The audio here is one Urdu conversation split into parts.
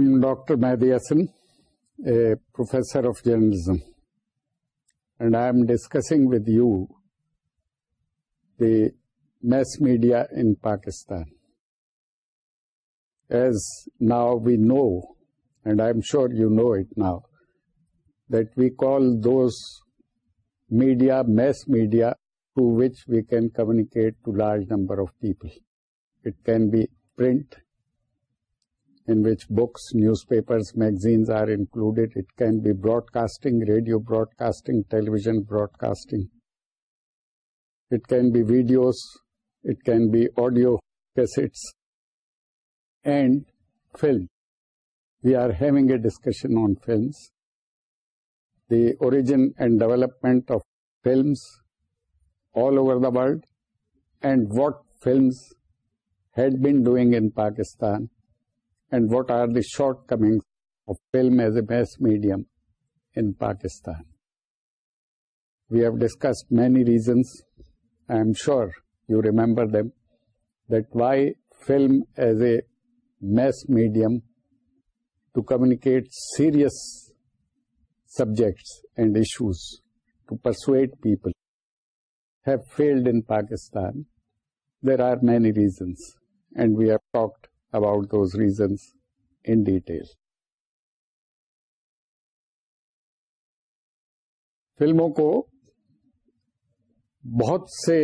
I'm Dr. Mehdi Hasan, a professor of journalism, and I am discussing with you the mass media in Pakistan. As now we know, and I'm sure you know it now, that we call those media mass media through which we can communicate to large number of people. It can be print, in which books, newspapers, magazines are included. It can be broadcasting, radio broadcasting, television broadcasting. It can be videos, it can be audio cassettes and film. We are having a discussion on films. The origin and development of films all over the world and what films had been doing in Pakistan and what are the shortcomings of film as a mass medium in Pakistan. We have discussed many reasons, I am sure you remember them, that why film as a mass medium to communicate serious subjects and issues, to persuade people, have failed in Pakistan. There are many reasons, and we have talked about those reasons in detail. فلموں کو بہت سے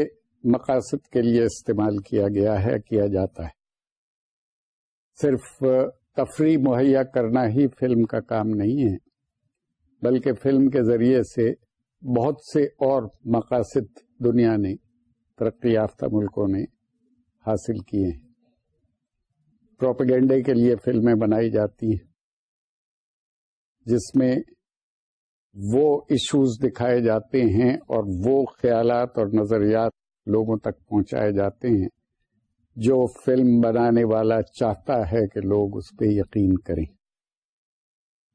مقاصد کے لیے استعمال کیا گیا ہے کیا جاتا ہے صرف تفریح مہیا کرنا ہی فلم کا کام نہیں ہے بلکہ فلم کے ذریعے سے بہت سے اور مقاصد دنیا نے ترقی یافتہ ملکوں نے حاصل کیے ہیں پروپیگنڈے کے لیے فلمیں بنائی جاتی ہیں جس میں وہ ایشوز دکھائے جاتے ہیں اور وہ خیالات اور نظریات لوگوں تک پہنچائے جاتے ہیں جو فلم بنانے والا چاہتا ہے کہ لوگ اس پہ یقین کریں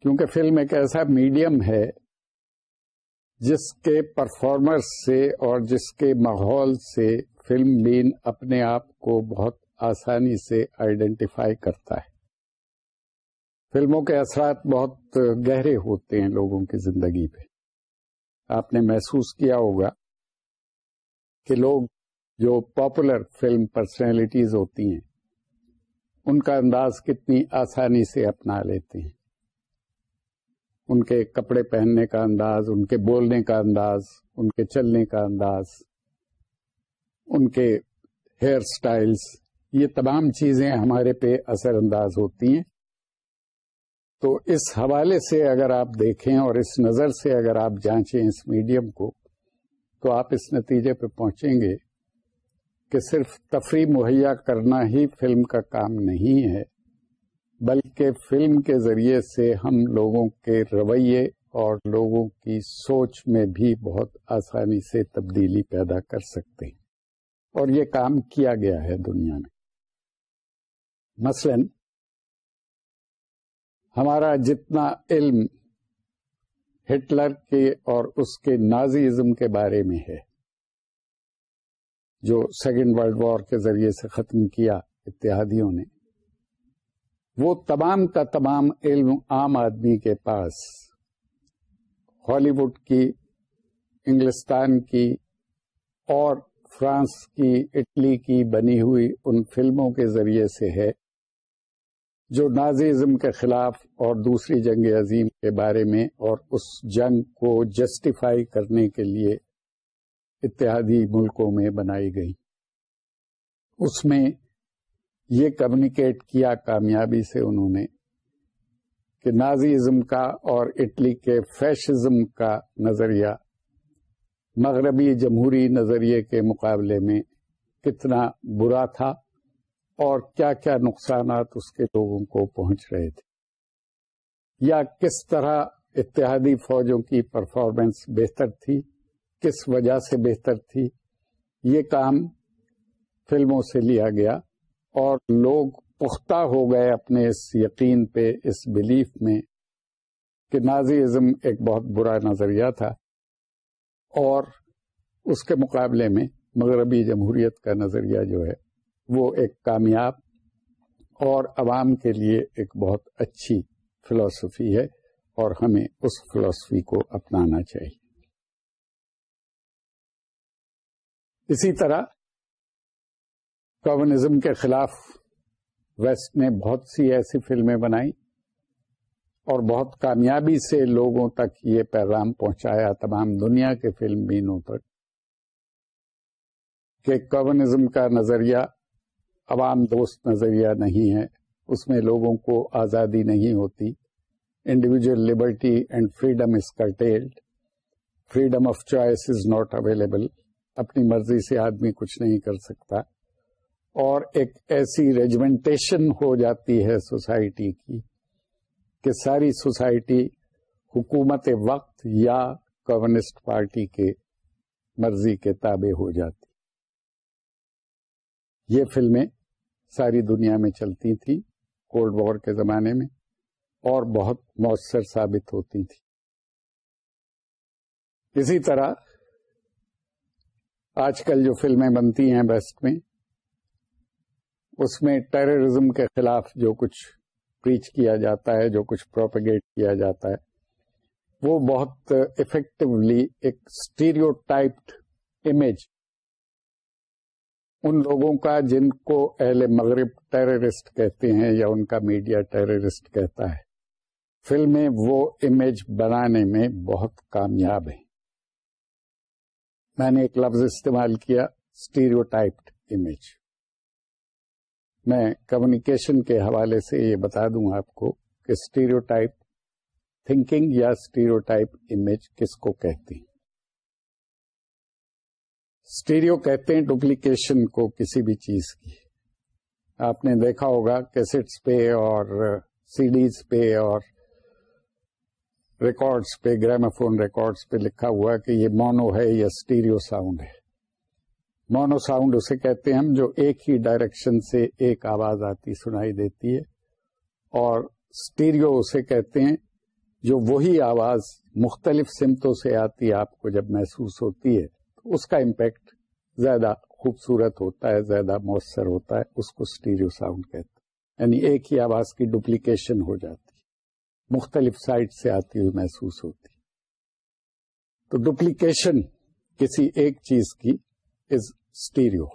کیونکہ فلم ایک ایسا میڈیم ہے جس کے پرفارمرس سے اور جس کے ماحول سے فلم بین اپنے آپ کو بہت آسانی سے آئیڈینٹیفائی کرتا ہے فلموں کے اثرات بہت گہرے ہوتے ہیں لوگوں کی زندگی پہ آپ نے محسوس کیا ہوگا کہ لوگ جو پاپولر فلم پرسنالٹیز ہوتی ہیں ان کا انداز کتنی آسانی سے اپنا لیتے ہیں ان کے کپڑے پہننے کا انداز ان کے بولنے کا انداز ان کے چلنے کا انداز ان کے ہیئر سٹائلز یہ تمام چیزیں ہمارے پہ اثر انداز ہوتی ہیں تو اس حوالے سے اگر آپ دیکھیں اور اس نظر سے اگر آپ جانچیں اس میڈیم کو تو آپ اس نتیجے پہ پہنچیں گے کہ صرف تفریح مہیا کرنا ہی فلم کا کام نہیں ہے بلکہ فلم کے ذریعے سے ہم لوگوں کے رویے اور لوگوں کی سوچ میں بھی بہت آسانی سے تبدیلی پیدا کر سکتے ہیں اور یہ کام کیا گیا ہے دنیا میں مثلا ہمارا جتنا علم ہٹلر کے اور اس کے نازی ازم کے بارے میں ہے جو سیکنڈ ورلڈ وار کے ذریعے سے ختم کیا اتحادیوں نے وہ تمام کا تمام علم عام آدمی کے پاس ہالی وڈ کی انگلستان کی اور فرانس کی اٹلی کی بنی ہوئی ان فلموں کے ذریعے سے ہے جو نازی ازم کے خلاف اور دوسری جنگ عظیم کے بارے میں اور اس جنگ کو جسٹیفائی کرنے کے لیے اتحادی ملکوں میں بنائی گئی اس میں یہ کمیونیکیٹ کیا کامیابی سے انہوں نے کہ نازی ازم کا اور اٹلی کے فیشزم کا نظریہ مغربی جمہوری نظریے کے مقابلے میں کتنا برا تھا اور کیا کیا نقصانات اس کے لوگوں کو پہنچ رہے تھے یا کس طرح اتحادی فوجوں کی پرفارمنس بہتر تھی کس وجہ سے بہتر تھی یہ کام فلموں سے لیا گیا اور لوگ پختہ ہو گئے اپنے اس یقین پہ اس بلیف میں کہ نازی ازم ایک بہت برا نظریہ تھا اور اس کے مقابلے میں مغربی جمہوریت کا نظریہ جو ہے وہ ایک کامیاب اور عوام کے لیے ایک بہت اچھی فلسفی ہے اور ہمیں اس فلسفی کو اپنانا چاہیے اسی طرح کامزم کے خلاف ویسٹ نے بہت سی ایسی فلمیں بنائی اور بہت کامیابی سے لوگوں تک یہ پیغام پہنچایا تمام دنیا کے فلم بینوں تک کہ کامزم کا نظریہ عوام دوست نظریہ نہیں ہے اس میں لوگوں کو آزادی نہیں ہوتی individual liberty and freedom is curtailed freedom of choice is not available اپنی مرضی سے آدمی کچھ نہیں کر سکتا اور ایک ایسی ریجمنٹیشن ہو جاتی ہے سوسائٹی کی کہ ساری سوسائٹی حکومت وقت یا کمیونسٹ پارٹی کے مرضی کے تابع ہو جاتی یہ فلمیں ساری دنیا میں چلتی تھیں کولڈ وار کے زمانے میں اور بہت مؤثر ثابت ہوتی تھی اسی طرح آج کل جو فلمیں بنتی ہیں بیسٹ میں اس میں ٹیررزم کے خلاف جو کچھ پریچ کیا جاتا ہے جو کچھ پروپیگیٹ کیا جاتا ہے وہ بہت افیکٹولی ایک اسٹیریو ٹائپڈ امیج ان لوگوں کا جن کو اہل مغرب ٹیررسٹ کہتے ہیں یا ان کا میڈیا ٹیررسٹ کہتا ہے فلمیں وہ امیج بنانے میں بہت کامیاب ہیں میں نے ایک لفظ استعمال کیا اسٹیریوٹائپڈ امیج میں کمیونیکیشن کے حوالے سے یہ بتا دوں آپ کو کہ اسٹیریوٹائپ تھنکنگ یا اسٹیریوٹائپ امیج کس کو کہتی ہیں اسٹیریو کہتے ہیں ڈپلیکیشن کو کسی بھی چیز کی آپ نے دیکھا ہوگا کیسٹس پہ اور سی ڈیز پہ اور ریکارڈس پہ گرامافون ریکارڈس پہ لکھا ہوا کہ یہ مونو ہے یا اسٹیریو ساؤنڈ ہے مونو ساؤنڈ اسے کہتے ہیں ہم جو ایک ہی ڈائریکشن سے ایک آواز آتی سنائی دیتی ہے اور اسٹیریو اسے کہتے ہیں جو وہی آواز مختلف سمتوں سے آتی آپ کو جب محسوس ہوتی ہے اس کا امپیکٹ زیادہ خوبصورت ہوتا ہے زیادہ مؤثر ہوتا ہے اس کو اسٹیریو ساؤنڈ کہتے یعنی ایک ہی آواز کی ڈپلیکیشن ہو جاتی مختلف سائڈ سے آتی ہوئی محسوس ہوتی تو ڈپلیکیشن کسی ایک چیز کی از اسٹیریو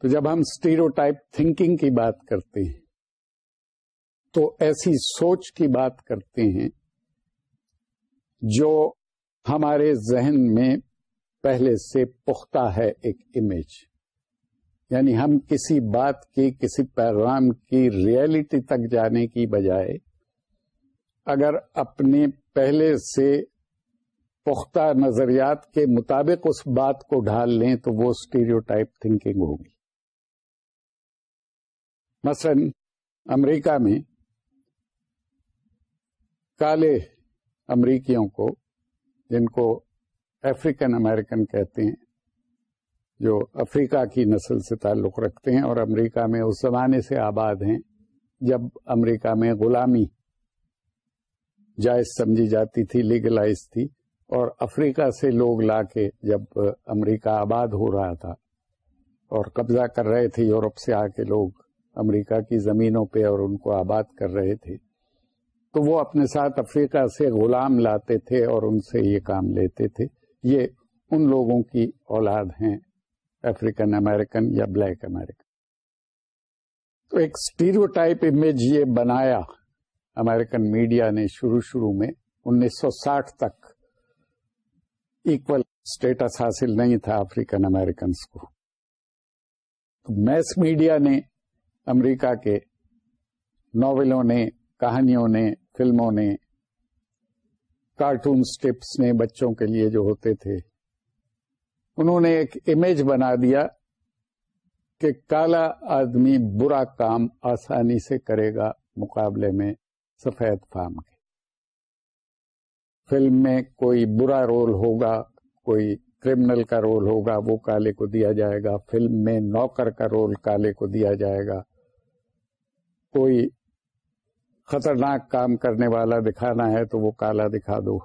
تو جب ہم اسٹیریو ٹائپ تھنکنگ کی بات کرتے ہیں تو ایسی سوچ کی بات کرتے ہیں جو ہمارے ذہن میں پہلے سے پختہ ہے ایک امیج یعنی ہم کسی بات کی کسی پیغام کی ریئلٹی تک جانے کی بجائے اگر اپنے پہلے سے پختہ نظریات کے مطابق اس بات کو ڈھال لیں تو وہ اسٹیریو ٹائپ تھنکنگ ہوگی مثلا امریکہ میں کالے امریکیوں کو جن کو افریقن امریکن کہتے ہیں جو افریقہ کی نسل سے تعلق رکھتے ہیں اور امریکہ میں اس زمانے سے آباد ہیں جب امریکہ میں غلامی جائز سمجھی جاتی تھی لیگلائز تھی اور افریقہ سے لوگ لا کے جب امریکہ آباد ہو رہا تھا اور قبضہ کر رہے تھے یورپ سے آ کے لوگ امریکہ کی زمینوں پہ اور ان کو آباد کر رہے تھے تو وہ اپنے ساتھ افریقہ سے غلام لاتے تھے اور ان سے یہ کام لیتے تھے یہ ان لوگوں کی اولاد ہیں افریقن امیرکن یا بلیک امیرکن تو ایک ٹائپ امیج یہ بنایا امیرکن میڈیا نے شروع شروع میں انیس سو ساٹھ تک ایکول اسٹیٹس حاصل نہیں تھا افریقن امیرکنس کو میس میڈیا نے امریکہ کے ناولوں نے کہانیوں نے فلموں نے کارٹون میں بچوں کے لیے جو ہوتے تھے انہوں نے ایک امیج بنا دیا کہ کالا آدمی برا کام آسانی سے کرے گا مقابلے میں سفید فارم کے فلم میں کوئی برا رول ہوگا کوئی کرمنل کا رول ہوگا وہ کالے کو دیا جائے گا فلم میں نوکر کا رول کالے کو دیا جائے گا کوئی خطرناک کام کرنے والا دکھانا ہے تو وہ کالا دکھا دو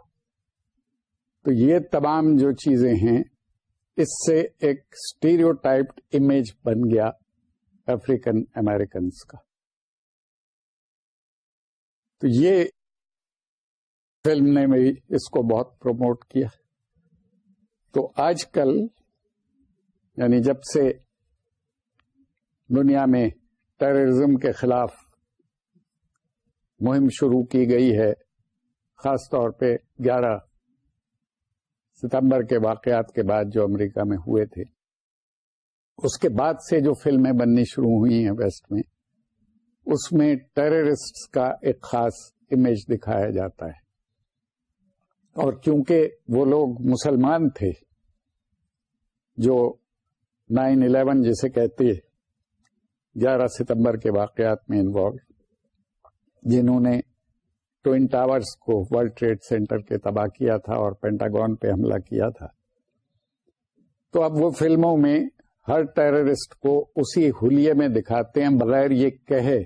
تو یہ تمام جو چیزیں ہیں اس سے ایک اسٹیریو ٹائپڈ امیج بن گیا افریقن امیرکنس کا تو یہ فلم نے میری اس کو بہت پروموٹ کیا تو آج کل یعنی جب سے دنیا میں ٹیررزم کے خلاف مہم شروع کی گئی ہے خاص طور پہ گیارہ ستمبر کے واقعات کے بعد جو امریکہ میں ہوئے تھے اس کے بعد سے جو فلمیں بننی شروع ہوئی ہیں ویسٹ میں اس میں ٹیررسٹ کا ایک خاص امیج دکھایا جاتا ہے اور کیونکہ وہ لوگ مسلمان تھے جو نائن الیون جسے کہتے گیارہ ستمبر کے واقعات میں انوالو جنہوں نے ٹوئن ٹاورس کو ورلڈ ٹریڈ سینٹر کے تباہ کیا تھا اور پینٹاگون پہ حملہ کیا تھا تو اب وہ فلموں میں ہر ٹیررسٹ کو اسی حلیے میں دکھاتے ہیں بغیر یہ کہے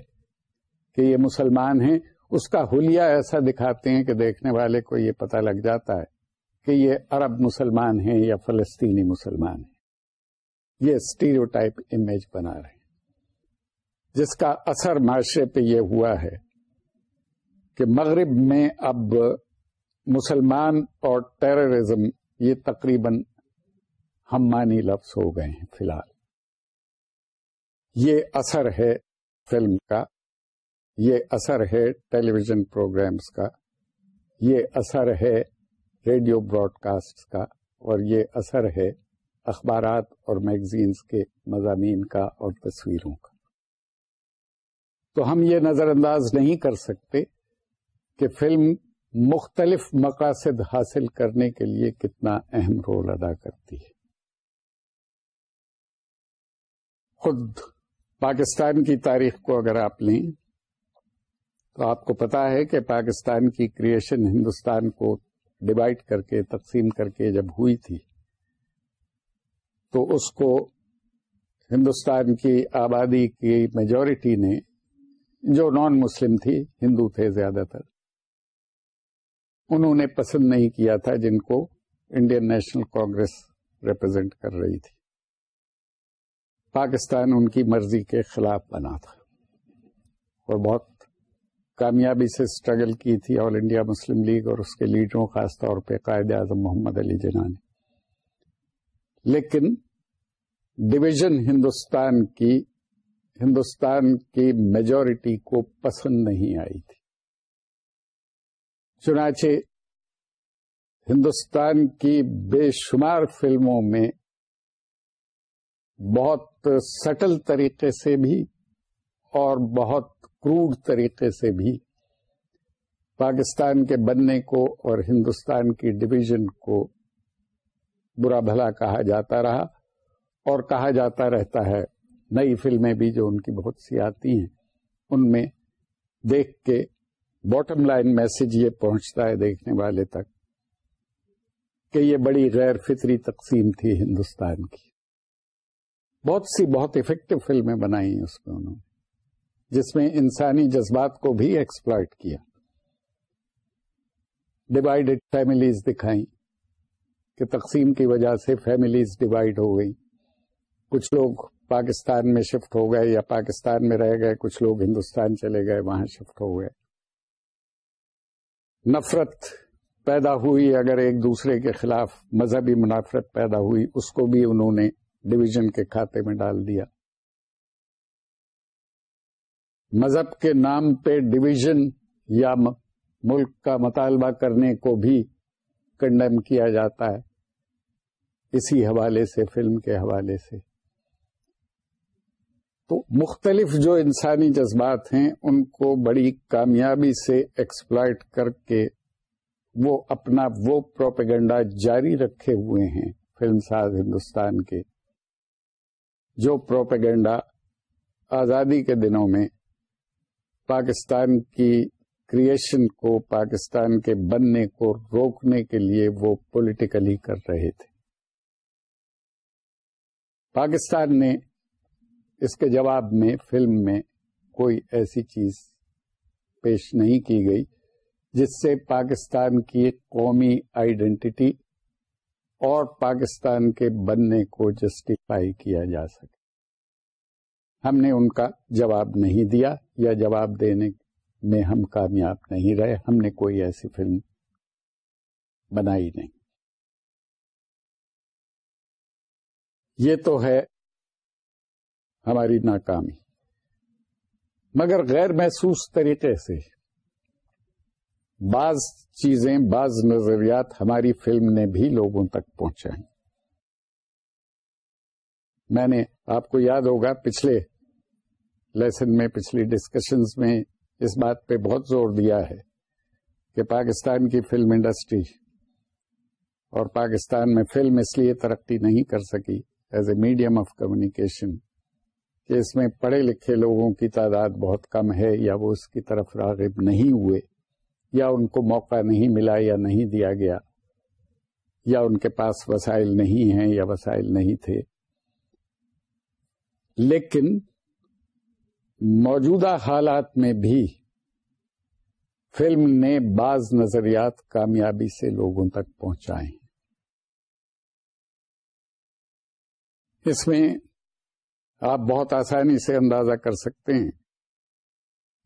کہ یہ مسلمان ہیں اس کا ہولیا ایسا دکھاتے ہیں کہ دیکھنے والے کو یہ پتہ لگ جاتا ہے کہ یہ عرب مسلمان ہیں یا فلسطینی مسلمان ہیں یہ اسٹیریو ٹائپ امیج بنا رہے ہیں جس کا اثر معاشرے پہ یہ ہوا ہے کہ مغرب میں اب مسلمان اور ٹیررزم یہ تقریباً ہم معنی لفظ ہو گئے ہیں فی الحال یہ اثر ہے فلم کا یہ اثر ہے ٹیلی ویژن پروگرامس کا یہ اثر ہے ریڈیو براڈ کاسٹ کا اور یہ اثر ہے اخبارات اور میگزینز کے مضامین کا اور تصویروں کا تو ہم یہ نظر انداز نہیں کر سکتے کہ فلم مختلف مقاصد حاصل کرنے کے لیے کتنا اہم رول ادا کرتی ہے خود پاکستان کی تاریخ کو اگر آپ لیں تو آپ کو پتا ہے کہ پاکستان کی کریشن ہندوستان کو ڈیوائڈ کر کے تقسیم کر کے جب ہوئی تھی تو اس کو ہندوستان کی آبادی کی میجورٹی نے جو نان مسلم تھی ہندو تھے زیادہ تر انہوں نے پسند نہیں کیا تھا جن کو انڈین نیشنل کانگریس ریپرزینٹ کر رہی تھی پاکستان ان کی مرضی کے خلاف بنا تھا اور بہت کامیابی سے اسٹرگل کی تھی آل انڈیا مسلم لیگ اور اس کے لیڈروں خاص طور پہ قائد اعظم محمد علی جناح نے لیکن ڈویژن ہندوستان کی ہندوستان کی میجورٹی کو پسند نہیں آئی تھی چنانچہ ہندوستان کی بے شمار فلموں میں بہت سٹل طریقے سے بھی اور بہت کروڈ طریقے سے بھی پاکستان کے بننے کو اور ہندوستان کی ڈویژن کو برا بھلا کہا جاتا رہا اور کہا جاتا رہتا ہے نئی فلمیں بھی جو ان کی بہت سی آتی ہیں ان میں دیکھ کے باٹم لائن میسج یہ پہنچتا ہے دیکھنے والے تک کہ یہ بڑی غیر فطری تقسیم تھی ہندوستان کی بہت سی بہت افیکٹو فلمیں بنائی اس میں انہوں نے جس میں انسانی جذبات کو بھی ایکسپلائٹ کیا ڈیوائڈیڈ فیملیز دکھائیں کہ تقسیم کی وجہ سے فیملیز ڈیوائڈ ہو گئی کچھ لوگ پاکستان میں شفٹ ہو گئے یا پاکستان میں رہ گئے کچھ لوگ ہندوستان چلے گئے وہاں شفٹ ہو گئے نفرت پیدا ہوئی اگر ایک دوسرے کے خلاف مذہبی منافرت پیدا ہوئی اس کو بھی انہوں نے ڈویژن کے کھاتے میں ڈال دیا مذہب کے نام پہ ڈویژن یا ملک کا مطالبہ کرنے کو بھی کنڈم کیا جاتا ہے اسی حوالے سے فلم کے حوالے سے تو مختلف جو انسانی جذبات ہیں ان کو بڑی کامیابی سے ایکسپلائٹ کر کے وہ اپنا وہ پروپیگنڈا جاری رکھے ہوئے ہیں فلم ساز ہندوستان کے جو پروپیگنڈا آزادی کے دنوں میں پاکستان کی کریشن کو پاکستان کے بننے کو روکنے کے لیے وہ پولیٹیکلی کر رہے تھے پاکستان نے اس کے جواب میں فلم میں کوئی ایسی چیز پیش نہیں کی گئی جس سے پاکستان کی قومی آئیڈینٹی اور پاکستان کے بننے کو جسٹیفائی کیا جا سکے ہم نے ان کا جواب نہیں دیا یا جواب دینے میں ہم کامیاب نہیں رہے ہم نے کوئی ایسی فلم بنائی نہیں یہ تو ہے ہماری ناکامی مگر غیر محسوس طریقے سے بعض چیزیں بعض نظریات ہماری فلم نے بھی لوگوں تک پہنچائی میں نے آپ کو یاد ہوگا پچھلے لیسن میں پچھلی ڈسکشن میں اس بات پہ بہت زور دیا ہے کہ پاکستان کی فلم انڈسٹری اور پاکستان میں فلم اس لیے ترقی نہیں کر سکی as a medium of communication کہ اس میں پڑھے لکھے لوگوں کی تعداد بہت کم ہے یا وہ اس کی طرف راغب نہیں ہوئے یا ان کو موقع نہیں ملا یا نہیں دیا گیا یا ان کے پاس وسائل نہیں ہیں یا وسائل نہیں تھے لیکن موجودہ حالات میں بھی فلم نے بعض نظریات کامیابی سے لوگوں تک پہنچائے ہیں اس میں آپ بہت آسانی سے اندازہ کر سکتے ہیں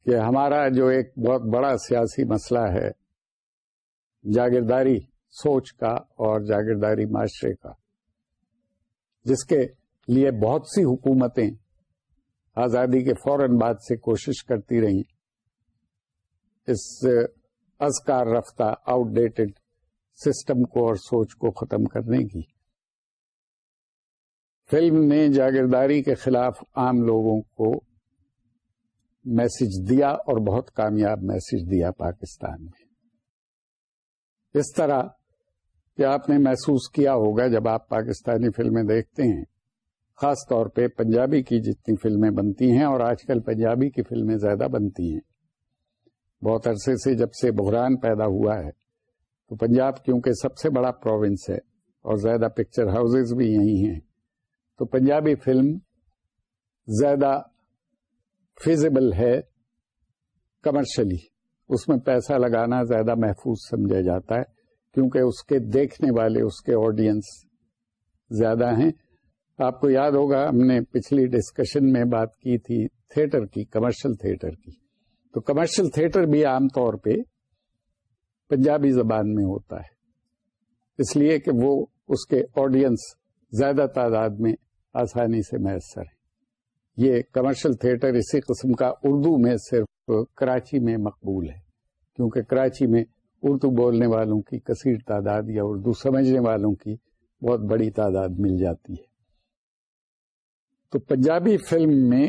کہ ہمارا جو ایک بہت بڑا سیاسی مسئلہ ہے جاگیرداری سوچ کا اور جاگیرداری معاشرے کا جس کے لیے بہت سی حکومتیں آزادی کے فوراً بعد سے کوشش کرتی رہی اس ازکار رفتہ آؤٹ ڈیٹڈ سسٹم کو اور سوچ کو ختم کرنے کی فلم نے جاگیرداری کے خلاف عام لوگوں کو میسج دیا اور بہت کامیاب میسج دیا پاکستان میں اس طرح کہ آپ نے محسوس کیا ہوگا جب آپ پاکستانی فلمیں دیکھتے ہیں خاص طور پہ پنجابی کی جتنی فلمیں بنتی ہیں اور آج کل پنجابی کی فلمیں زیادہ بنتی ہیں بہت عرصے سے جب سے بحران پیدا ہوا ہے تو پنجاب کیونکہ سب سے بڑا پروونس ہے اور زیادہ پکچر ہاؤز بھی یہی ہیں تو پنجابی فلم زیادہ فیزیبل ہے کمرشلی اس میں پیسہ لگانا زیادہ محفوظ سمجھا جاتا ہے کیونکہ اس کے دیکھنے والے اس کے آڈینس زیادہ ہیں آپ کو یاد ہوگا ہم نے پچھلی ڈسکشن میں بات کی تھی تھیٹر کی کمرشل تھیٹر کی تو کمرشل تھیٹر بھی عام طور پہ پنجابی زبان میں ہوتا ہے اس لیے کہ وہ اس کے آڈینس زیادہ تعداد میں آسانی سے میسر ہے یہ کمرشل تھیٹر اسی قسم کا اردو میں صرف کراچی میں مقبول ہے کیونکہ کراچی میں اردو بولنے والوں کی کثیر تعداد یا اردو سمجھنے والوں کی بہت بڑی تعداد مل جاتی ہے تو پنجابی فلم میں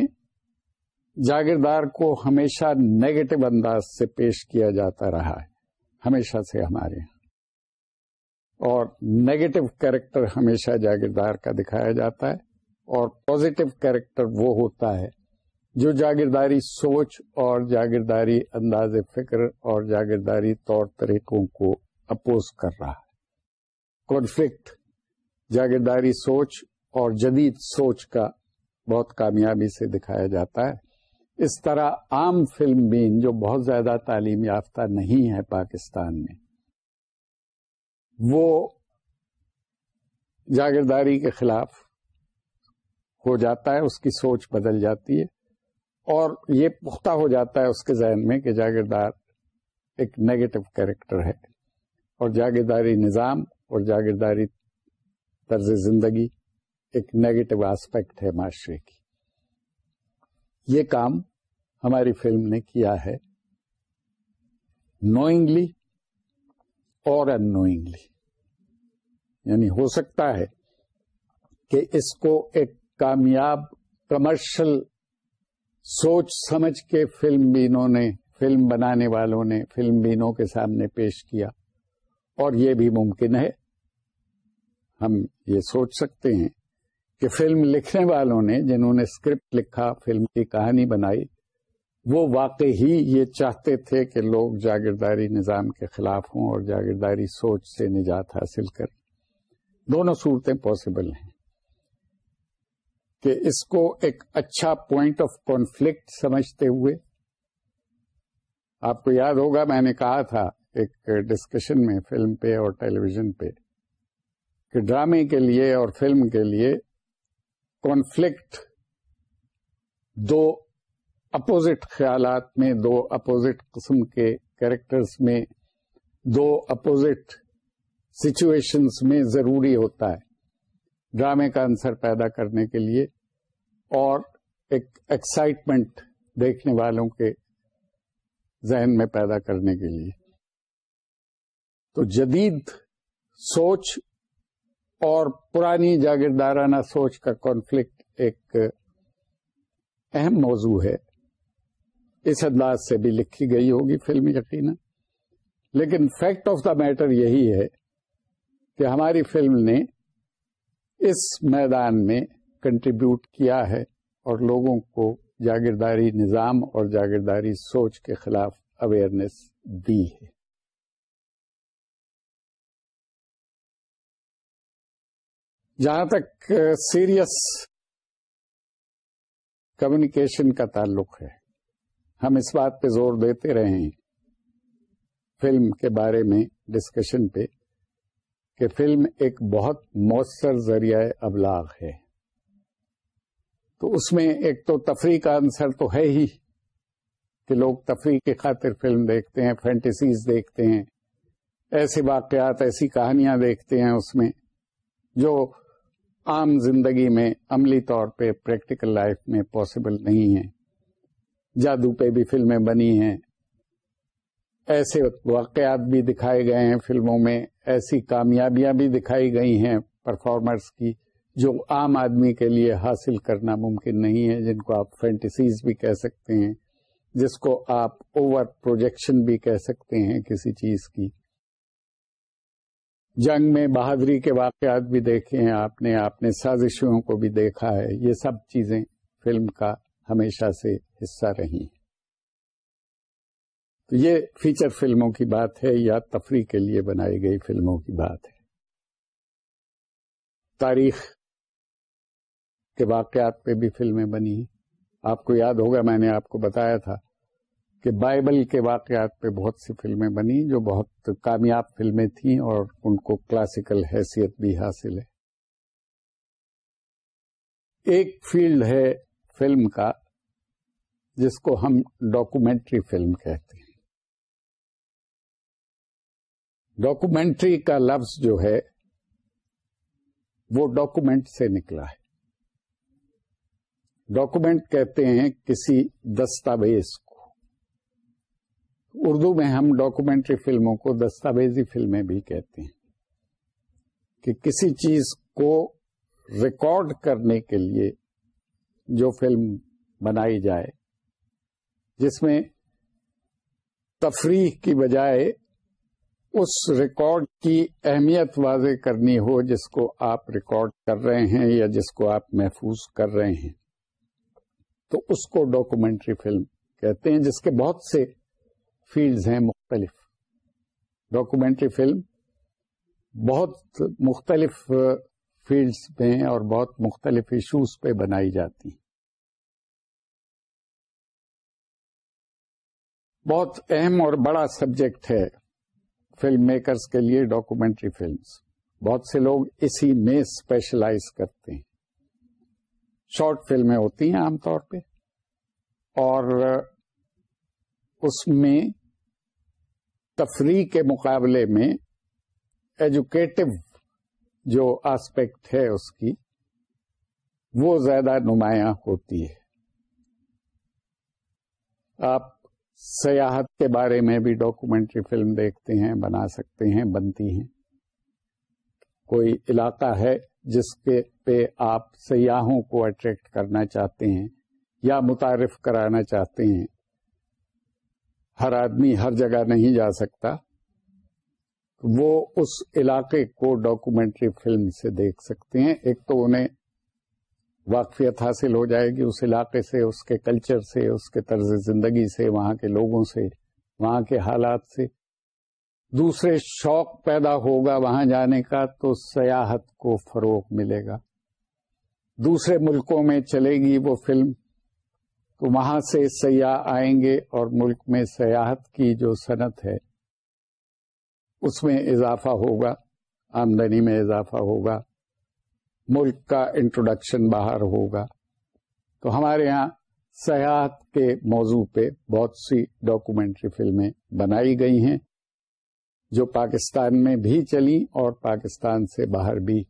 جاگیردار کو ہمیشہ نگیٹو انداز سے پیش کیا جاتا رہا ہے ہمیشہ سے ہمارے یہاں اور نگیٹو کیریکٹر ہمیشہ جاگیردار کا دکھایا جاتا ہے اور پازیٹو کیریکٹر وہ ہوتا ہے جو جاگیرداری سوچ اور جاگیرداری انداز فکر اور جاگیرداری طور طریقوں کو اپوز کر رہا ہے کانفلکٹ جاگیرداری سوچ اور جدید سوچ کا بہت کامیابی سے دکھایا جاتا ہے اس طرح عام فلم بین جو بہت زیادہ تعلیم یافتہ نہیں ہے پاکستان میں وہ جاگیرداری کے خلاف ہو جاتا ہے اس کی سوچ بدل جاتی ہے اور یہ پختہ ہو جاتا ہے اس کے ذہن میں کہ جاگیردار ایک نیگیٹو کیریکٹر ہے اور جاگیرداری نظام اور جاگیرداری طرز زندگی ایک نگیٹو آسپیکٹ ہے معاشرے کی یہ کام ہماری فلم نے کیا ہے نوئنگلی اور ان نوئنگلی یعنی ہو سکتا ہے کہ اس کو ایک کامیاب کمرشل سوچ سمجھ کے فلم بینوں نے فلم بنانے والوں نے فلم بینوں کے سامنے پیش کیا اور یہ بھی ممکن ہے ہم یہ سوچ سکتے ہیں کہ فلم لکھنے والوں نے جنہوں نے اسکرپٹ لکھا فلم کی کہانی بنائی وہ واقع ہی یہ چاہتے تھے کہ لوگ جاگیرداری نظام کے خلاف ہوں اور جاگیرداری سوچ سے نجات حاصل کریں دونوں صورتیں پاسبل ہیں کہ اس کو ایک اچھا پوائنٹ آف کانفلکٹ سمجھتے ہوئے آپ کو یاد ہوگا میں نے کہا تھا ایک ڈسکشن میں فلم پہ اور ٹیلی ویژن پہ کہ ڈرامے کے لیے اور فلم کے لیے کانفلکٹ دو اپوزٹ خیالات میں دو اپوزٹ قسم کے کیریکٹرس میں دو اپوزٹ سچویشنس میں ضروری ہوتا ہے ڈرامے کا انسر پیدا کرنے کے لیے اور ایک ایکسائٹمنٹ دیکھنے والوں کے ذہن میں پیدا کرنے کے لیے تو جدید سوچ اور پرانی جاگیردارانہ سوچ کا کانفلکٹ ایک اہم موضوع ہے اس انداز سے بھی لکھی گئی ہوگی فلم یقینا لیکن فیکٹ آف دا میٹر یہی ہے کہ ہماری فلم نے اس میدان میں کنٹریبیوٹ کیا ہے اور لوگوں کو جاگیرداری نظام اور جاگیرداری سوچ کے خلاف اویئرنیس دی ہے جہاں تک سیریس کمیونیکیشن کا تعلق ہے ہم اس بات پہ زور دیتے رہے ہیں فلم کے بارے میں ڈسکشن پہ کہ فلم ایک بہت مؤثر ذریعہ ابلاغ ہے تو اس میں ایک تو تفریح کا آنسر تو ہے ہی کہ لوگ تفریح کی خاطر فلم دیکھتے ہیں فینٹیسیز دیکھتے ہیں ایسے واقعات ایسی کہانیاں دیکھتے ہیں اس میں جو عام زندگی میں عملی طور پہ پریکٹیکل لائف میں پاسبل نہیں ہیں جادو پہ بھی فلمیں بنی ہیں ایسے واقعات بھی دکھائے گئے ہیں فلموں میں ایسی کامیابیاں بھی دکھائی گئی ہیں پرفارمرس کی جو عام آدمی کے لیے حاصل کرنا ممکن نہیں ہے جن کو آپ فینٹیسیز بھی کہہ سکتے ہیں جس کو آپ اوور پروجیکشن بھی کہہ سکتے ہیں کسی چیز کی جنگ میں بہادری کے واقعات بھی دیکھے ہیں آپ نے آپ نے سازشوں کو بھی دیکھا ہے یہ سب چیزیں فلم کا ہمیشہ سے حصہ رہی ہیں تو یہ فیچر فلموں کی بات ہے یا تفریح کے لیے بنائی گئی فلموں کی بات ہے تاریخ کے واقعات پہ بھی فلمیں بنی آپ کو یاد ہوگا میں نے آپ کو بتایا تھا کہ بائبل کے واقعات پہ بہت سی فلمیں بنی جو بہت کامیاب فلمیں تھیں اور ان کو کلاسیکل حیثیت بھی حاصل ہے ایک فیلڈ ہے فلم کا جس کو ہم ڈاکومینٹری فلم کہتے ہیں ڈاکومینٹری کا لفظ جو ہے وہ ڈاکومینٹ سے نکلا ہے ڈاکومینٹ کہتے ہیں کسی دستاویز کو اردو میں ہم ڈاکومینٹری فلموں کو دستاویزی فلمیں بھی کہتے ہیں کہ کسی چیز کو ریکارڈ کرنے کے لیے جو فلم بنائی جائے جس میں تفریح کی بجائے اس ریکارڈ کی اہمیت واضح کرنی ہو جس کو آپ ریکارڈ کر رہے ہیں یا جس کو آپ محفوظ کر رہے ہیں تو اس کو ڈاکومینٹری فلم کہتے ہیں جس کے بہت سے فیلڈز ہیں مختلف ڈاکومینٹری فلم بہت مختلف فیلڈز پہ اور بہت مختلف ایشوز پہ بنائی جاتی ہیں بہت اہم اور بڑا سبجیکٹ ہے فلم میکرز کے لیے ڈاکومینٹری فلمز بہت سے لوگ اسی میں اسپیشلائز کرتے ہیں شارٹ فلمیں ہوتی ہیں عام طور پہ اور اس میں تفریح کے مقابلے میں ایجوکیٹو جو آسپیکٹ ہے اس کی وہ زیادہ نمایاں ہوتی ہے آپ سیاحت کے بارے میں بھی ڈاکومینٹری فلم دیکھتے ہیں بنا سکتے ہیں بنتی ہیں کوئی علاقہ ہے جس کے پہ آپ سیاحوں کو اٹریکٹ کرنا چاہتے ہیں یا متعارف کرانا چاہتے ہیں ہر آدمی ہر جگہ نہیں جا سکتا وہ اس علاقے کو ڈاکومینٹری فلم سے دیکھ سکتے ہیں ایک تو انہیں واقفیت حاصل ہو جائے گی اس علاقے سے اس کے کلچر سے اس کے طرز زندگی سے وہاں کے لوگوں سے وہاں کے حالات سے دوسرے شوق پیدا ہوگا وہاں جانے کا تو سیاحت کو فروغ ملے گا دوسرے ملکوں میں چلے گی وہ فلم تو وہاں سے سیاح آئیں گے اور ملک میں سیاحت کی جو صنعت ہے اس میں اضافہ ہوگا آمدنی میں اضافہ ہوگا ملک کا انٹروڈکشن باہر ہوگا تو ہمارے یہاں سیاحت کے موضوع پہ بہت سی ڈاکومینٹری فلمیں بنائی گئی ہیں جو پاکستان میں بھی چلی اور پاکستان سے باہر بھی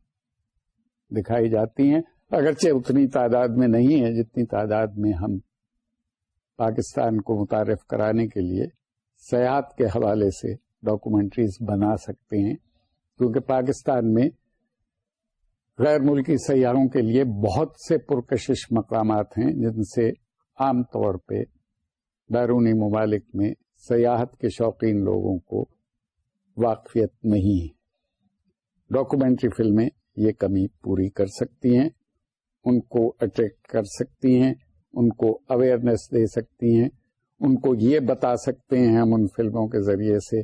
دکھائی جاتی ہیں اگرچہ اتنی تعداد میں نہیں ہے جتنی تعداد میں ہم پاکستان کو متعارف کرانے کے لیے سیاحت کے حوالے سے ڈاکومینٹریز بنا سکتے ہیں کیونکہ پاکستان میں غیر ملکی سیاروں کے لیے بہت سے پرکشش مقامات ہیں جن سے عام طور پہ بیرونی ممالک میں سیاحت کے شوقین لوگوں کو واقفیت نہیں ہے ڈاکومینٹری فلمیں یہ کمی پوری کر سکتی ہیں ان کو اٹریکٹ کر سکتی ہیں ان کو اویئرنیس دے سکتی ہیں ان کو یہ بتا سکتے ہیں ہم ان فلموں کے ذریعے سے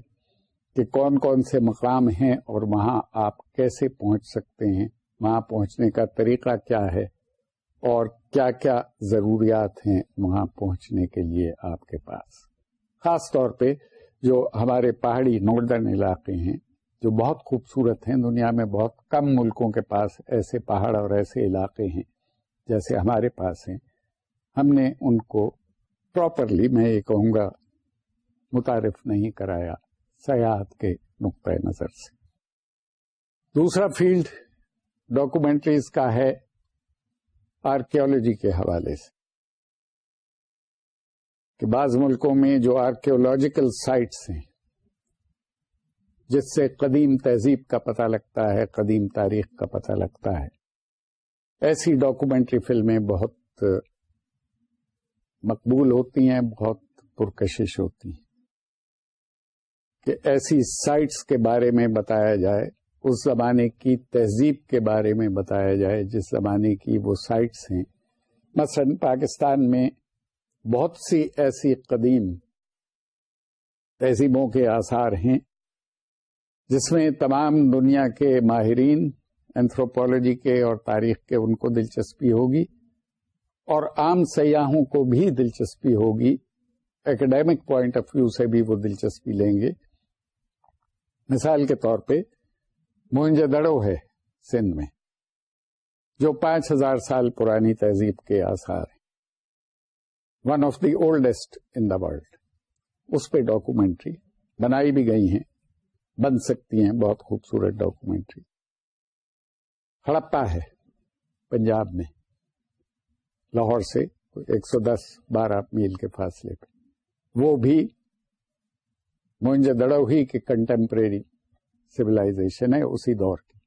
کہ کون کون سے مقام ہیں اور وہاں آپ کیسے پہنچ سکتے ہیں وہاں پہنچنے کا طریقہ کیا ہے اور کیا کیا ضروریات ہیں وہاں پہنچنے کے لیے آپ کے پاس خاص طور پہ جو ہمارے پہاڑی نوڈرن علاقے ہیں جو بہت خوبصورت ہیں دنیا میں بہت کم ملکوں کے پاس ایسے پہاڑ اور ایسے علاقے ہیں جیسے ہمارے پاس ہیں ہم نے ان کو پراپرلی میں یہ کہوں گا متعارف نہیں کرایا سیاحت کے نقطۂ نظر سے دوسرا فیلڈ ڈاکومینٹریز کا ہے آرکیولوجی کے حوالے سے کہ بعض ملکوں میں جو آرکیولوجیکل سائٹس ہیں جس سے قدیم تہذیب کا پتہ لگتا ہے قدیم تاریخ کا پتہ لگتا ہے ایسی ڈاکومینٹری فلمیں بہت مقبول ہوتی ہیں بہت پرکشش ہوتی ہیں کہ ایسی سائٹس کے بارے میں بتایا جائے اس زمانے کی تہذیب کے بارے میں بتایا جائے جس زمانے کی وہ سائٹس ہیں مثلا پاکستان میں بہت سی ایسی قدیم تہذیبوں کے آثار ہیں جس میں تمام دنیا کے ماہرین اینتروپولوجی کے اور تاریخ کے ان کو دلچسپی ہوگی اور عام سیاحوں کو بھی دلچسپی ہوگی ایکڈیمک پوائنٹ آف ویو سے بھی وہ دلچسپی لیں گے مثال کے طور پہ مونج دڑو ہے سندھ میں جو پانچ ہزار سال پرانی تہذیب کے آسار one of the oldest in the world اس پہ ڈاکومینٹری بنائی بھی گئی ہیں بن سکتی ہیں بہت خوبصورت ڈاکومینٹری ہڑپا ہے پنجاب میں لاہور سے ایک سو دس بارہ میل کے فاصلے پہ وہ بھی منجہ دڑو ہی کے کنٹمپریری سولاشن ہے اسی دور کی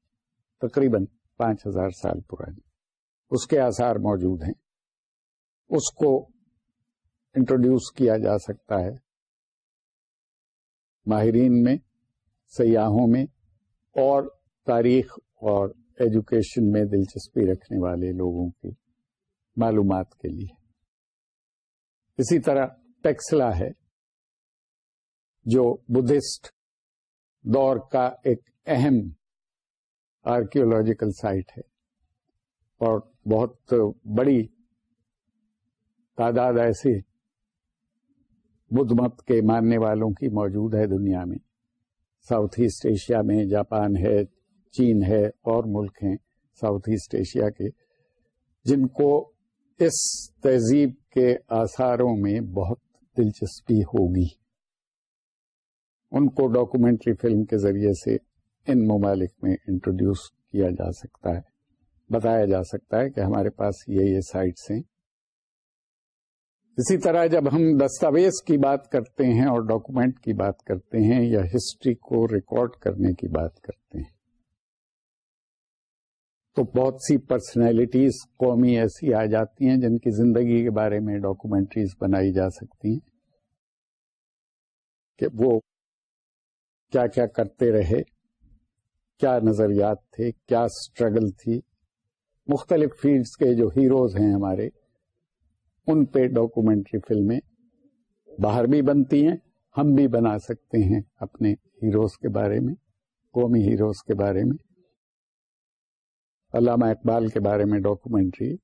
تقریباً پانچ ہزار سال پرانی اس کے آثار موجود ہیں اس کو انٹروڈیوس کیا جا سکتا ہے ماہرین میں سیاحوں میں اور تاریخ اور ایجوکیشن میں دلچسپی رکھنے والے لوگوں کی معلومات کے لیے اسی طرح ٹیکسلا ہے جو بدھسٹ دور کا ایک اہم آرکیولوجیکل سائٹ ہے اور بہت بڑی تعداد ایسی بدھ مت کے ماننے والوں کی موجود ہے دنیا میں ساؤتھ ایسٹ ایشیا میں جاپان ہے چین ہے اور ملک ہیں ساؤتھ ایسٹ ایشیا کے جن کو اس تہذیب کے آثاروں میں بہت دلچسپی ہوگی ان کو ڈاکومینٹری فلم کے ذریعے سے ان ممالک میں انٹروڈیوس کیا جا سکتا ہے بتایا جا سکتا ہے کہ ہمارے پاس یہ یہ سائٹس ہیں اسی طرح جب ہم دستاویز کی بات کرتے ہیں اور ڈاکومینٹ کی بات کرتے ہیں یا ہسٹری کو ریکارڈ کرنے کی بات کرتے ہیں تو بہت سی پرسنالٹیز قومی ایسی آ جاتی ہیں جن کی زندگی کے بارے میں ڈاکومینٹریز بنائی جا سکتی ہیں کہ وہ کیا کیا کرتے رہے کیا نظریات تھے کیا اسٹرگل تھی مختلف فیلڈس کے جو ہیروز ہیں ہمارے ان پہ ڈاکومینٹری فلمیں باہر بھی بنتی ہیں ہم بھی بنا سکتے ہیں اپنے ہیروز کے بارے میں قومی ہیروز کے بارے میں علامہ اقبال کے بارے میں ڈاکومینٹری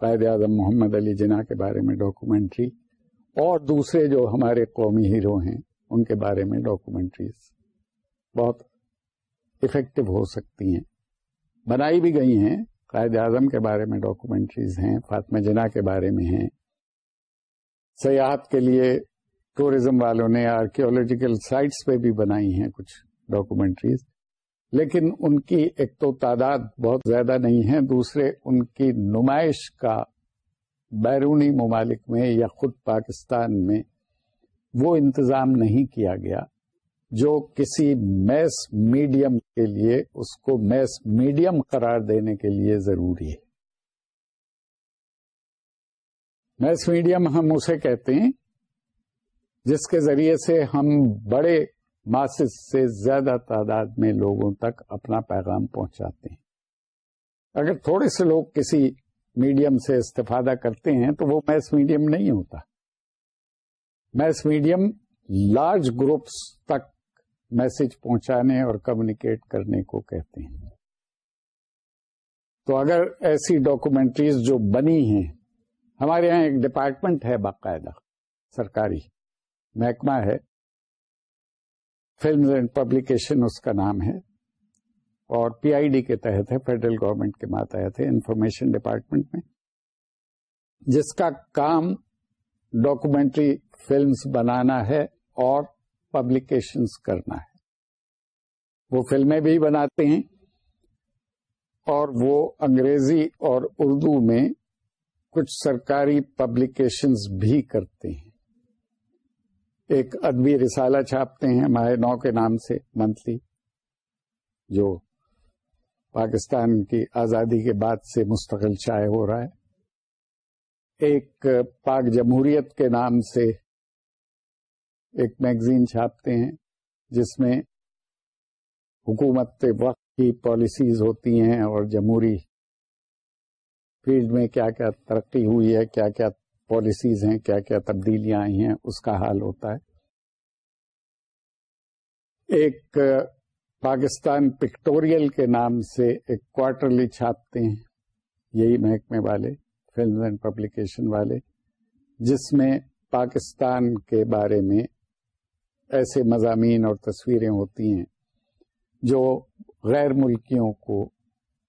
قائد اعظم محمد علی جناح کے بارے میں ڈاکومینٹری اور دوسرے جو ہمارے قومی ہیرو ہیں ان کے بارے میں ڈاکومینٹریز بہت افیکٹو ہو سکتی ہیں بنائی بھی گئی ہیں قائد اعظم کے بارے میں ڈاکومنٹریز ہیں فاطمہ جنا کے بارے میں ہیں سیاحت کے لیے ٹوریزم والوں نے آرکیولوجیکل سائٹس پہ بھی بنائی ہیں کچھ ڈاکومنٹریز لیکن ان کی ایک تو تعداد بہت زیادہ نہیں ہے دوسرے ان کی نمائش کا بیرونی ممالک میں یا خود پاکستان میں وہ انتظام نہیں کیا گیا جو کسی میس میڈیم کے لیے اس کو میس میڈیم قرار دینے کے لیے ضروری ہے میس میڈیم ہم اسے کہتے ہیں جس کے ذریعے سے ہم بڑے ماسز سے زیادہ تعداد میں لوگوں تک اپنا پیغام پہنچاتے ہیں اگر تھوڑے سے لوگ کسی میڈیم سے استفادہ کرتے ہیں تو وہ میس میڈیم نہیں ہوتا میس میڈیم لارج گروپس تک میسج پہنچانے اور کمیونیکیٹ کرنے کو کہتے ہیں تو اگر ایسی ڈاکومینٹریز جو بنی ہیں ہمارے یہاں ایک ڈپارٹمنٹ ہے باقاعدہ سرکاری محکمہ ہے فلم پبلیکیشن اس کا نام ہے اور پی آئی ڈی کے تحت ہے فیڈرل گورنمنٹ کے ماتحت ہے انفارمیشن ڈپارٹمنٹ میں جس کا کام ڈاکومینٹری فلمز بنانا ہے اور پبلیکیشن کرنا ہے وہ فلمیں بھی بناتے ہیں اور وہ انگریزی اور اردو میں کچھ سرکاری پبلیکیشنز بھی کرتے ہیں ایک ادبی رسالہ چھاپتے ہیں مائے نو کے نام سے منتھلی جو پاکستان کی آزادی کے بعد سے مستقل شائع ہو رہا ہے ایک پاک جمہوریت کے نام سے ایک میگزین چھاپتے ہیں جس میں حکومت وقت کی پالیسیز ہوتی ہیں اور جمہوری فیلڈ میں کیا کیا ترقی ہوئی ہے کیا کیا پالیسیز ہیں کیا کیا تبدیلیاں آئی ہیں اس کا حال ہوتا ہے ایک پاکستان پکٹوریل کے نام سے ایک کوارٹرلی چھاپتے ہیں یہی محکمے والے فلم اینڈ پبلیکیشن والے جس میں پاکستان کے بارے میں ایسے مضامین اور تصویریں ہوتی ہیں جو غیر ملکیوں کو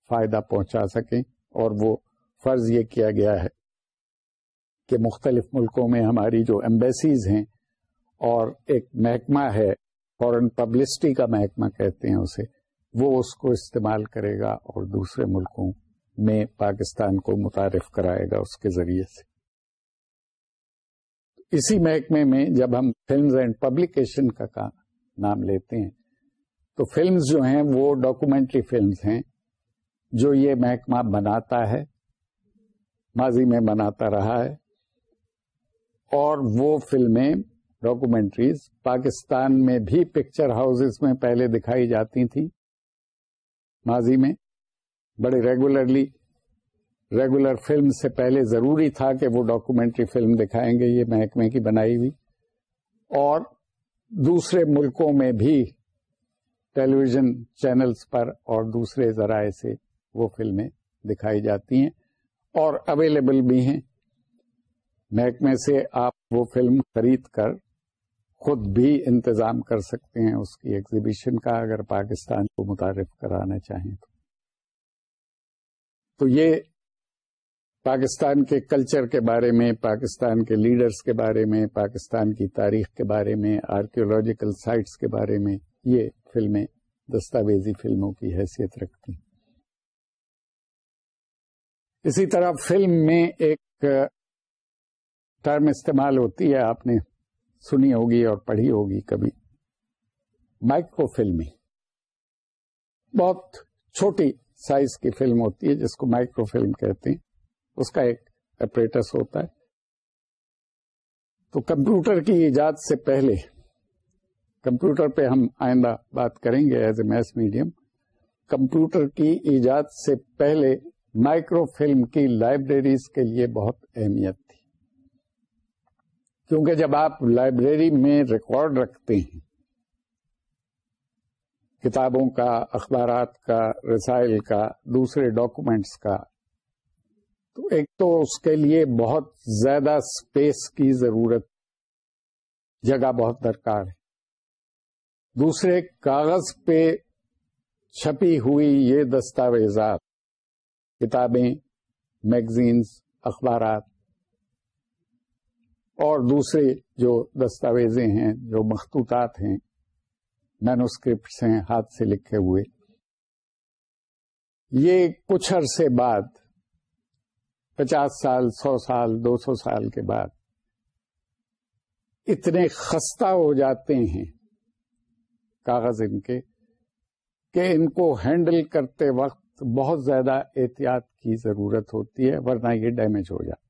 فائدہ پہنچا سکیں اور وہ فرض یہ کیا گیا ہے کہ مختلف ملکوں میں ہماری جو ایمبیسیز ہیں اور ایک محکمہ ہے فورن پبلسٹی کا محکمہ کہتے ہیں اسے وہ اس کو استعمال کرے گا اور دوسرے ملکوں میں پاکستان کو متعارف کرائے گا اس کے ذریعے سے اسی محکمے میں جب ہم فلمز اینڈ پبلیکیشن کا کام نام لیتے ہیں تو فلمز جو ہیں وہ ڈاکومینٹری فلمز ہیں جو یہ محکمہ بناتا ہے ماضی میں بناتا رہا ہے اور وہ فلمیں ڈاکومینٹریز پاکستان میں بھی پکچر ہاؤس میں پہلے دکھائی جاتی تھی ماضی میں بڑے ریگولرلی ریگولر فلم سے پہلے ضروری تھا کہ وہ ڈاکومینٹری فلم دکھائیں گے یہ محکمے کی بنائی ہوئی اور دوسرے ملکوں میں بھی ٹیلی ویژن چینلس پر اور دوسرے ذرائع سے وہ فلمیں دکھائی جاتی ہیں اور اویلیبل بھی ہیں محکمے سے آپ وہ فلم خرید کر خود بھی انتظام کر سکتے ہیں اس کی ایگزیبیشن کا اگر پاکستان کو متعارف کرانا چاہیں تو, تو یہ پاکستان کے کلچر کے بارے میں پاکستان کے لیڈرز کے بارے میں پاکستان کی تاریخ کے بارے میں آرکیولوجیکل سائٹس کے بارے میں یہ فلمیں دستاویزی فلموں کی حیثیت رکھتی ہیں اسی طرح فلم میں ایک ٹرم استعمال ہوتی ہے آپ نے سنی ہوگی اور پڑھی ہوگی کبھی مائکرو فلمیں بہت چھوٹی سائز کی فلم ہوتی ہے جس کو مائکرو فلم کہتے ہیں اس کا ایک اپریٹس ہوتا ہے تو کمپیوٹر کی ایجاد سے پہلے کمپیوٹر پہ ہم آئندہ بات کریں گے as a math medium computer کی ایجاد سے پہلے مائکرو فلم کی لائبریریز کے لیے بہت اہمیت تھی کیونکہ جب آپ لائبریری میں ریکارڈ رکھتے ہیں کتابوں کا اخبارات کا رسائل کا دوسرے ڈاکومینٹس کا تو ایک تو اس کے لیے بہت زیادہ اسپیس کی ضرورت جگہ بہت درکار ہے دوسرے کاغذ پہ چھپی ہوئی یہ دستاویزات کتابیں میگزینز اخبارات اور دوسرے جو دستاویزیں ہیں جو مختوطات ہیں مینوسکرپٹس ہیں ہاتھ سے لکھے ہوئے یہ کچھ عرصے بعد پچاس سال سو سال دو سو سال کے بعد اتنے خستہ ہو جاتے ہیں کاغذ ان کے کہ ان کو ہینڈل کرتے وقت بہت زیادہ احتیاط کی ضرورت ہوتی ہے ورنہ یہ ڈیمیج ہو جاتے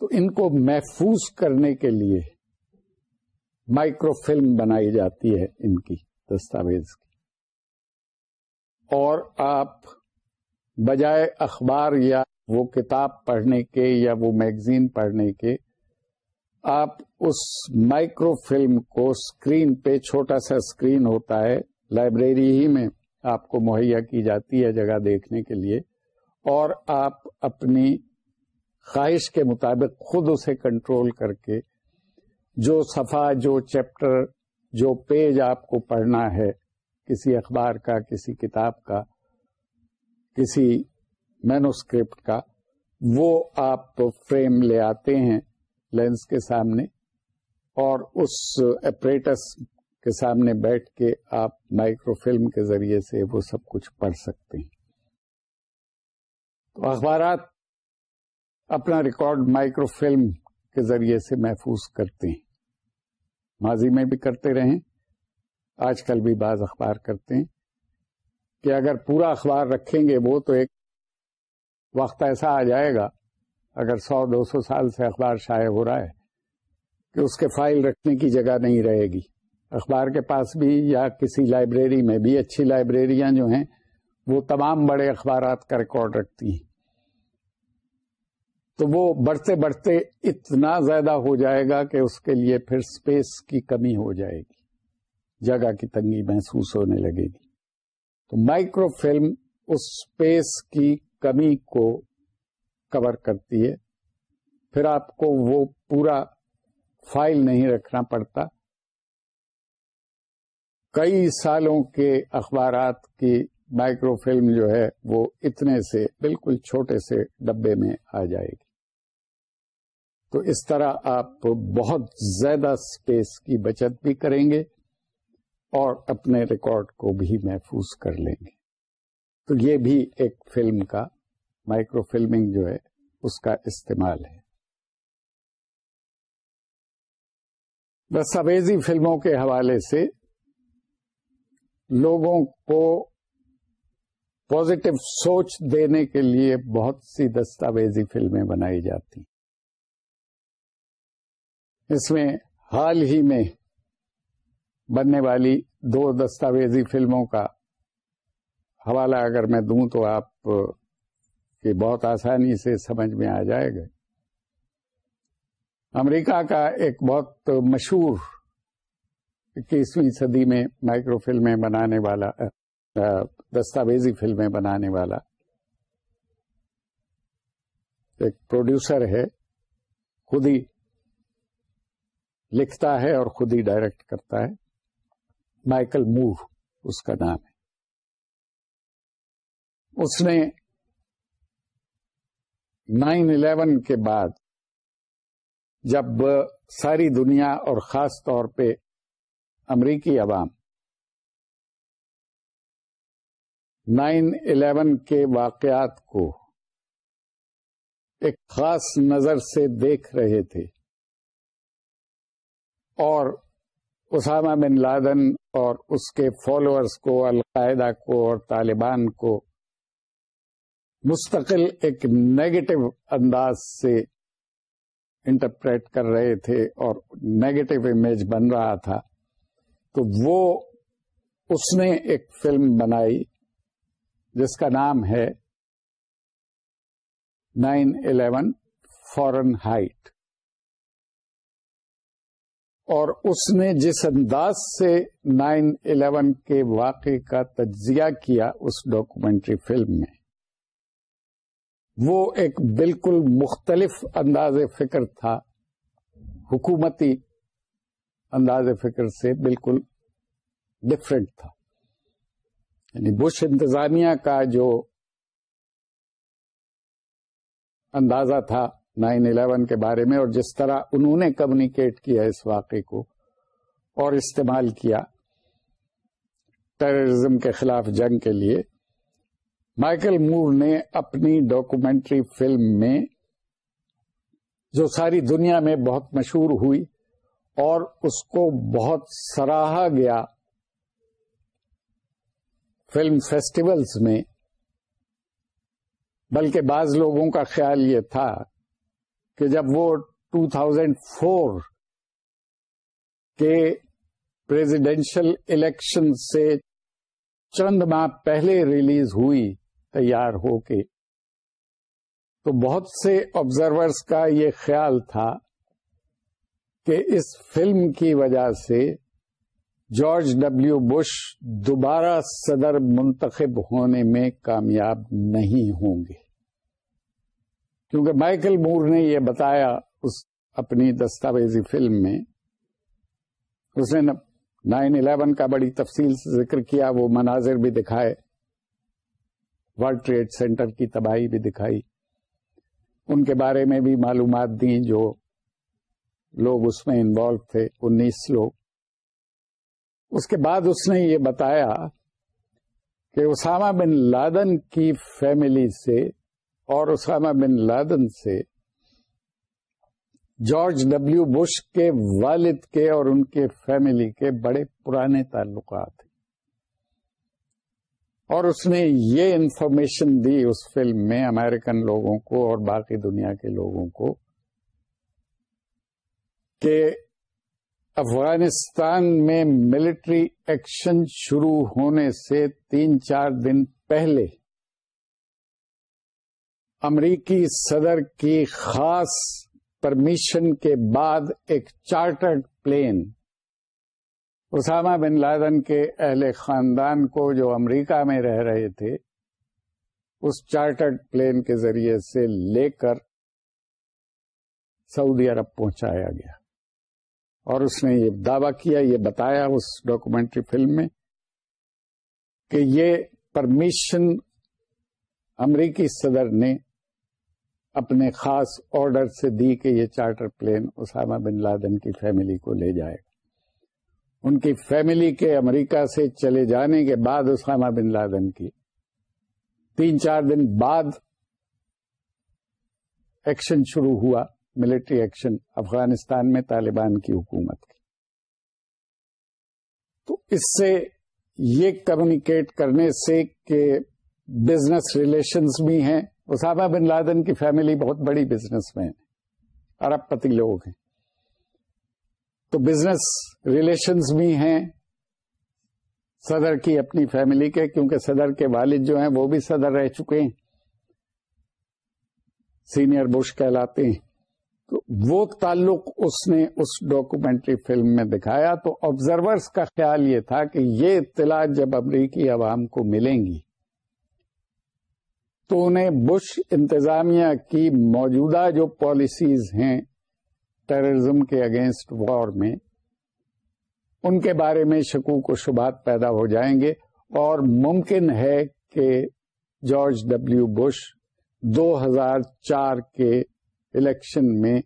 تو ان کو محفوظ کرنے کے لیے مائکرو فلم بنائی جاتی ہے ان کی دستاویز کی اور آپ بجائے اخبار یا وہ کتاب پڑھنے کے یا وہ میگزین پڑھنے کے آپ اس مائکرو فلم کو اسکرین پہ چھوٹا سا اسکرین ہوتا ہے لائبریری ہی میں آپ کو مہیا کی جاتی ہے جگہ دیکھنے کے لیے اور آپ اپنی خواہش کے مطابق خود اسے کنٹرول کر کے جو صفحہ جو چیپٹر جو پیج آپ کو پڑھنا ہے کسی اخبار کا کسی کتاب کا کسی مینوسکرپٹ کا وہ آپ فریم لے آتے ہیں لینس کے سامنے اور اس اپریٹس کے سامنے بیٹھ کے آپ مائکرو فلم کے ذریعے سے وہ سب کچھ پڑھ سکتے ہیں تو اخبارات اپنا ریکارڈ مائکرو فلم کے ذریعے سے محفوظ کرتے ہیں ماضی میں بھی کرتے رہیں آج کل بھی بعض اخبار کرتے ہیں کہ اگر پورا اخبار رکھیں گے وہ تو ایک وقت ایسا آ جائے گا اگر سو دو سو سال سے اخبار شائع ہو رہا ہے کہ اس کے فائل رکھنے کی جگہ نہیں رہے گی اخبار کے پاس بھی یا کسی لائبریری میں بھی اچھی لائبریریاں جو ہیں وہ تمام بڑے اخبارات کا ریکارڈ رکھتی ہیں تو وہ بڑھتے بڑھتے اتنا زیادہ ہو جائے گا کہ اس کے لیے پھر اسپیس کی کمی ہو جائے گی جگہ کی تنگی محسوس ہونے لگے گی تو مائکرو فلم اس اسپیس کی کمی کو کور کرتی ہے پھر آپ کو وہ پورا فائل نہیں رکھنا پڑتا کئی سالوں کے اخبارات کی مائکرو فلم جو ہے وہ اتنے سے بالکل چھوٹے سے ڈبے میں آ جائے گی تو اس طرح آپ بہت زیادہ اسپیس کی بچت بھی کریں گے اور اپنے ریکارڈ کو بھی محفوظ کر لیں گے تو یہ بھی ایک فلم کا مائکرو فلمنگ جو ہے اس کا استعمال ہے دستاویزی فلموں کے حوالے سے لوگوں کو پازیٹو سوچ دینے کے لیے بہت سی دستاویزی فلمیں بنائی جاتی اس میں حال ہی میں بننے والی دو دستاویزی فلموں کا حوالہ اگر میں دوں تو آپ کی بہت آسانی سے سمجھ میں آ جائے گا امریکہ کا ایک بہت مشہور اکیسویں صدی میں مائکرو فلمیں بنانے والا دستاویزی فلمیں بنانے والا ایک پروڈیوسر ہے خود ہی لکھتا ہے اور خود ہی ڈائریکٹ کرتا ہے مائیکل موو اس کا نام ہے اس نے نائن الیون کے بعد جب ساری دنیا اور خاص طور پہ امریکی عوام نائن الیون کے واقعات کو ایک خاص نظر سے دیکھ رہے تھے اور اسامہ بن لادن اور اس کے فالوورس کو القاعدہ کو اور طالبان کو مستقل ایک نیگیٹو انداز سے انٹرپریٹ کر رہے تھے اور نیگیٹو امیج بن رہا تھا تو وہ اس نے ایک فلم بنائی جس کا نام ہے نائن الیون فورن ہائٹ اور اس نے جس انداز سے نائن الیون کے واقعے کا تجزیہ کیا اس ڈاکومنٹری فلم میں وہ ایک بالکل مختلف انداز فکر تھا حکومتی انداز فکر سے بالکل ڈفرینٹ تھا یعنی بش انتظامیہ کا جو اندازہ تھا نائن الیون کے بارے میں اور جس طرح انہوں نے کمیونیکیٹ کیا اس واقعے کو اور استعمال کیا ٹیررزم کے خلاف جنگ کے لیے مائیکل مور نے اپنی ڈاکومینٹری فلم میں جو ساری دنیا میں بہت مشہور ہوئی اور اس کو بہت سراہا گیا فلم فیسٹیولز میں بلکہ بعض لوگوں کا خیال یہ تھا کہ جب وہ 2004 کے پریزیڈینشل الیکشن سے چند ماہ پہلے ریلیز ہوئی تیار ہو کے تو بہت سے آبزرورس کا یہ خیال تھا کہ اس فلم کی وجہ سے جارج ڈبلو بش دوبارہ صدر منتخب ہونے میں کامیاب نہیں ہوں گے کیونکہ مائیکل مور نے یہ بتایا اس اپنی دستاویزی فلم میں اس نے نائن الیون کا بڑی تفصیل سے ذکر کیا وہ مناظر بھی دکھائے ورلڈ ٹریڈ سینٹر کی تباہی بھی دکھائی ان کے بارے میں بھی معلومات دی جو لوگ اس میں انوالو تھے انیس لوگ اس کے بعد اس نے یہ بتایا کہ اسامہ بن لادن کی فیملی سے اور اسامہ بن لادن سے جارج ڈبلو بش کے والد کے اور ان کے فیملی کے بڑے پرانے تعلقات اور اس نے یہ انفارمیشن دی اس فلم میں امیرکن لوگوں کو اور باقی دنیا کے لوگوں کو کہ افغانستان میں ملٹری ایکشن شروع ہونے سے تین چار دن پہلے امریکی صدر کی خاص پرمیشن کے بعد ایک chartered plane Osama bin Laden کے اہل خاندان کو جو امریکہ میں رہ رہے تھے اس چارٹرڈ پلین کے ذریعے سے لے کر سعودی عرب پہنچایا گیا اور اس نے یہ دعویٰ کیا یہ بتایا اس ڈاکومینٹری فلم میں کہ یہ پرمیشن امریکی صدر نے اپنے خاص آرڈر سے دی کہ یہ charter plane Osama bin Laden کی فیملی کو لے جائے گا ان کی فیملی کے امریکہ سے چلے جانے کے بعد اسامہ بن لادن کی تین چار دن بعد ایکشن شروع ہوا ملٹری ایکشن افغانستان میں طالبان کی حکومت کی تو اس سے یہ کمیونیکیٹ کرنے سے کہ بزنس ریلیشنز بھی ہیں اسامہ بن لادن کی فیملی بہت بڑی بزنس مین ارب پتی لوگ ہیں تو بزنس ریلیشنز بھی ہیں صدر کی اپنی فیملی کے کیونکہ صدر کے والد جو ہیں وہ بھی صدر رہ چکے ہیں سینئر بش کہلاتے ہیں تو وہ تعلق اس نے اس ڈاکومینٹری فلم میں دکھایا تو آبزرورس کا خیال یہ تھا کہ یہ اطلاع جب امریکی عوام کو ملیں گی تو انہیں بش انتظامیہ کی موجودہ جو پالیسیز ہیں ٹیررزم کے اگینسٹ وار میں ان کے بارے میں شکوک و شبات پیدا ہو جائیں گے اور ممکن ہے کہ جارج ڈبلو بش دو ہزار چار کے الیکشن میں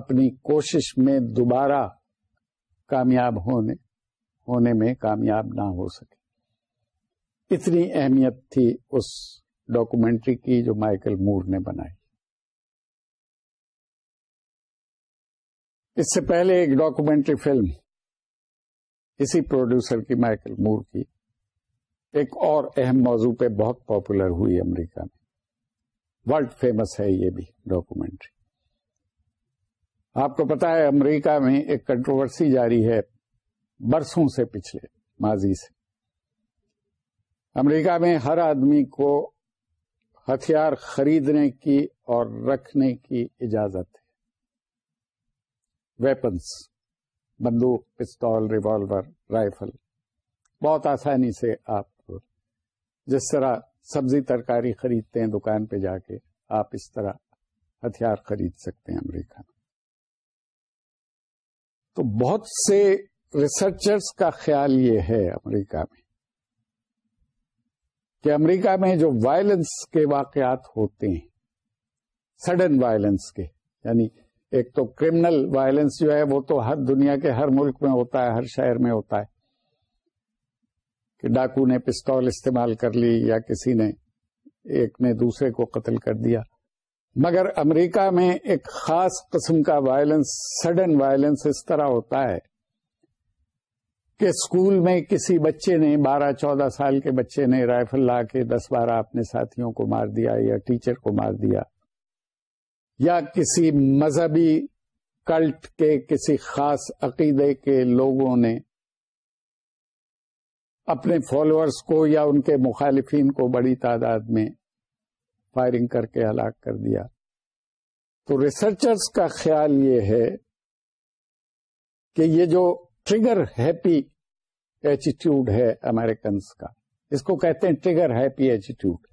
اپنی کوشش میں دوبارہ کامیاب ہونے ہونے میں کامیاب نہ ہو سکے اتنی اہمیت تھی اس ڈاکومینٹری کی جو مائیکل مور نے بنائی اس سے پہلے ایک ڈاکومینٹری فلم اسی پروڈیوسر کی مائیکل مور کی ایک اور اہم موضوع پہ بہت پاپولر ہوئی امریکہ میں ورلڈ فیمس ہے یہ بھی ڈاکومینٹری آپ کو پتا ہے امریکہ میں ایک کنٹروورسی جاری ہے برسوں سے پچھلے ماضی سے امریکہ میں ہر آدمی کو ہتھیار خریدنے کی اور رکھنے کی اجازت ہے ویپنس بندوق پستول ریوالور رائفل بہت آسانی سے آپ جس طرح سبزی ترکاری خریدتے ہیں دکان پہ جا کے آپ اس طرح ہتھیار خرید سکتے ہیں امریکہ میں تو بہت سے ریسرچرز کا خیال یہ ہے امریکہ میں کہ امریکہ میں جو وائلنس کے واقعات ہوتے ہیں سڈن وائلنس کے یعنی ایک تو کرمنل وائلنس جو ہے وہ تو ہر دنیا کے ہر ملک میں ہوتا ہے ہر شہر میں ہوتا ہے کہ ڈاکو نے پستول استعمال کر لی یا کسی نے ایک نے دوسرے کو قتل کر دیا مگر امریکہ میں ایک خاص قسم کا وائلنس سڈن وائلنس اس طرح ہوتا ہے کہ اسکول میں کسی بچے نے بارہ چودہ سال کے بچے نے رائفل لا کے دس بارہ اپنے ساتھیوں کو مار دیا یا ٹیچر کو مار دیا یا کسی مذہبی کلٹ کے کسی خاص عقیدے کے لوگوں نے اپنے فالوورس کو یا ان کے مخالفین کو بڑی تعداد میں فائرنگ کر کے ہلاک کر دیا تو ریسرچرز کا خیال یہ ہے کہ یہ جو ٹریگر ہیپی ایچیٹیوڈ ہے امیرکنس کا اس کو کہتے ہیں ٹریگر ہیپی ایچیٹیوڈ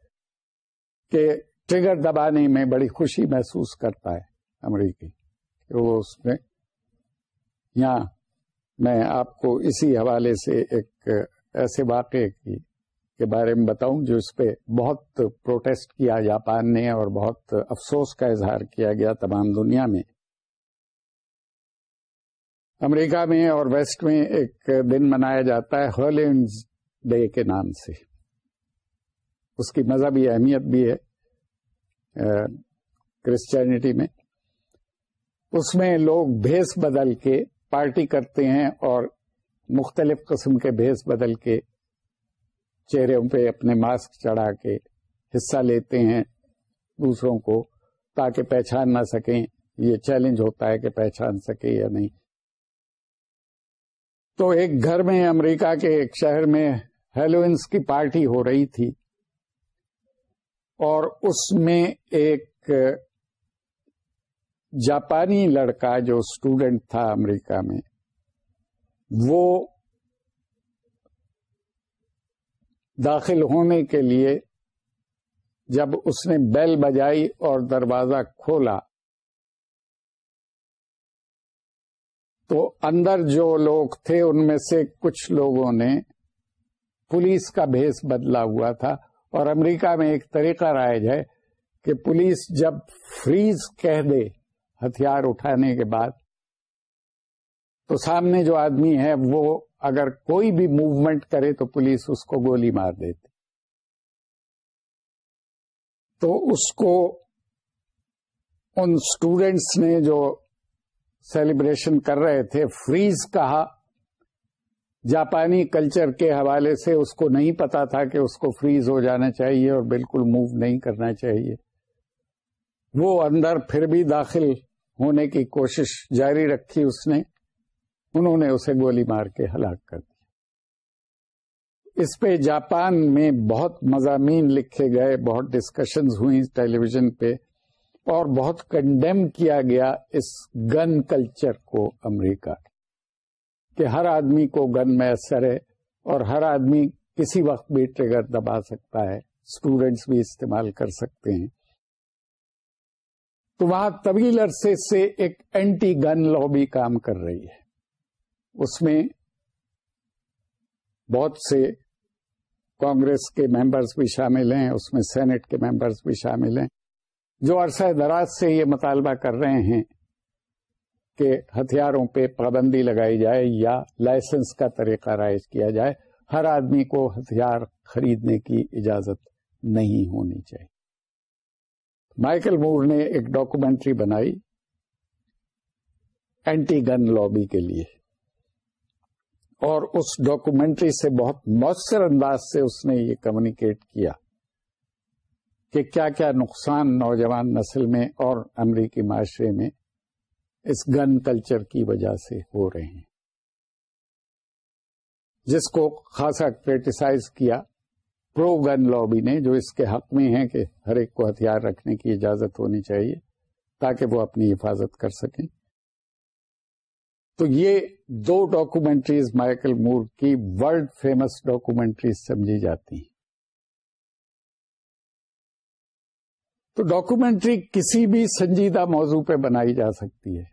کہ ٹریگر دبانے میں بڑی خوشی محسوس کرتا ہے امریکی وہ اس میں یا میں آپ کو اسی حوالے سے ایک ایسے واقعے کی کے بارے میں بتاؤں جو اس پہ بہت پروٹیسٹ کیا جاپان نے اور بہت افسوس کا اظہار کیا گیا تمام دنیا میں امریکہ میں اور ویسٹ میں ایک دن منایا جاتا ہے ہول ڈے کے نام سے اس کی مذہبی اہمیت بھی ہے کرسچینٹی میں اس میں لوگ بھیس بدل کے پارٹی کرتے ہیں اور مختلف قسم کے بھیس بدل کے چہرے پہ اپنے ماسک چڑھا کے حصہ لیتے ہیں دوسروں کو تاکہ پہچان نہ سکیں یہ چیلنج ہوتا ہے کہ پہچان سکے یا نہیں تو ایک گھر میں امریکہ کے ایک شہر میں ہیلوئنس کی پارٹی ہو رہی تھی اور اس میں ایک جاپانی لڑکا جو اسٹوڈینٹ تھا امریکہ میں وہ داخل ہونے کے لیے جب اس نے بیل بجائی اور دروازہ کھولا تو اندر جو لوگ تھے ان میں سے کچھ لوگوں نے پولیس کا بھیس بدلا ہوا تھا اور امریکہ میں ایک طریقہ رائج ہے کہ پولیس جب فریز کہہ دے ہتھیار اٹھانے کے بعد تو سامنے جو آدمی ہے وہ اگر کوئی بھی موومنٹ کرے تو پولیس اس کو گولی مار دیتی تو اس کو ان اسٹوڈینٹس نے جو سیلیبریشن کر رہے تھے فریز کہا جاپانی کلچر کے حوالے سے اس کو نہیں پتا تھا کہ اس کو فریز ہو جانا چاہیے اور بالکل موو نہیں کرنا چاہیے وہ اندر پھر بھی داخل ہونے کی کوشش جاری رکھی اس نے انہوں نے اسے گولی مار کے ہلاک کر دیا اس پہ جاپان میں بہت مضامین لکھے گئے بہت ڈسکشنز ہوئی ویژن پہ اور بہت کنڈیم کیا گیا اس گن کلچر کو امریکہ کہ ہر آدمی کو گن میسر ہے اور ہر آدمی کسی وقت بھی ٹریگر دبا سکتا ہے اسٹوڈینٹس بھی استعمال کر سکتے ہیں تو وہاں طویل عرصے سے ایک اینٹی گن لا بھی کام کر رہی ہے اس میں بہت سے کانگریس کے ممبرس بھی شامل ہیں اس میں سینٹ کے ممبرس بھی شامل ہیں جو عرصہ دراز سے یہ مطالبہ کر رہے ہیں کہ ہتھیاروں پہ پابندی لگائی جائے یا لائسنس کا طریقہ رائج کیا جائے ہر آدمی کو ہتھیار خریدنے کی اجازت نہیں ہونی چاہیے مائیکل مور نے ایک ڈاکومینٹری بنائی اینٹی گن لابی کے لیے اور اس ڈاکومینٹری سے بہت مؤثر انداز سے اس نے یہ کمیونیکیٹ کیا کہ کیا کیا نقصان نوجوان نسل میں اور امریکی معاشرے میں اس گن کلچر کی وجہ سے ہو رہے ہیں جس کو خاصا کریٹیسائز کیا پرو گن لابی نے جو اس کے حق میں ہے کہ ہر ایک کو ہتھیار رکھنے کی اجازت ہونی چاہیے تاکہ وہ اپنی حفاظت کر سکیں تو یہ دو ڈاکومینٹریز مائیکل مور کی ورلڈ فیمس ڈاکومنٹریز سمجھی جاتی ہیں تو ڈاکومینٹری کسی بھی سنجیدہ موضوع پہ بنائی جا سکتی ہے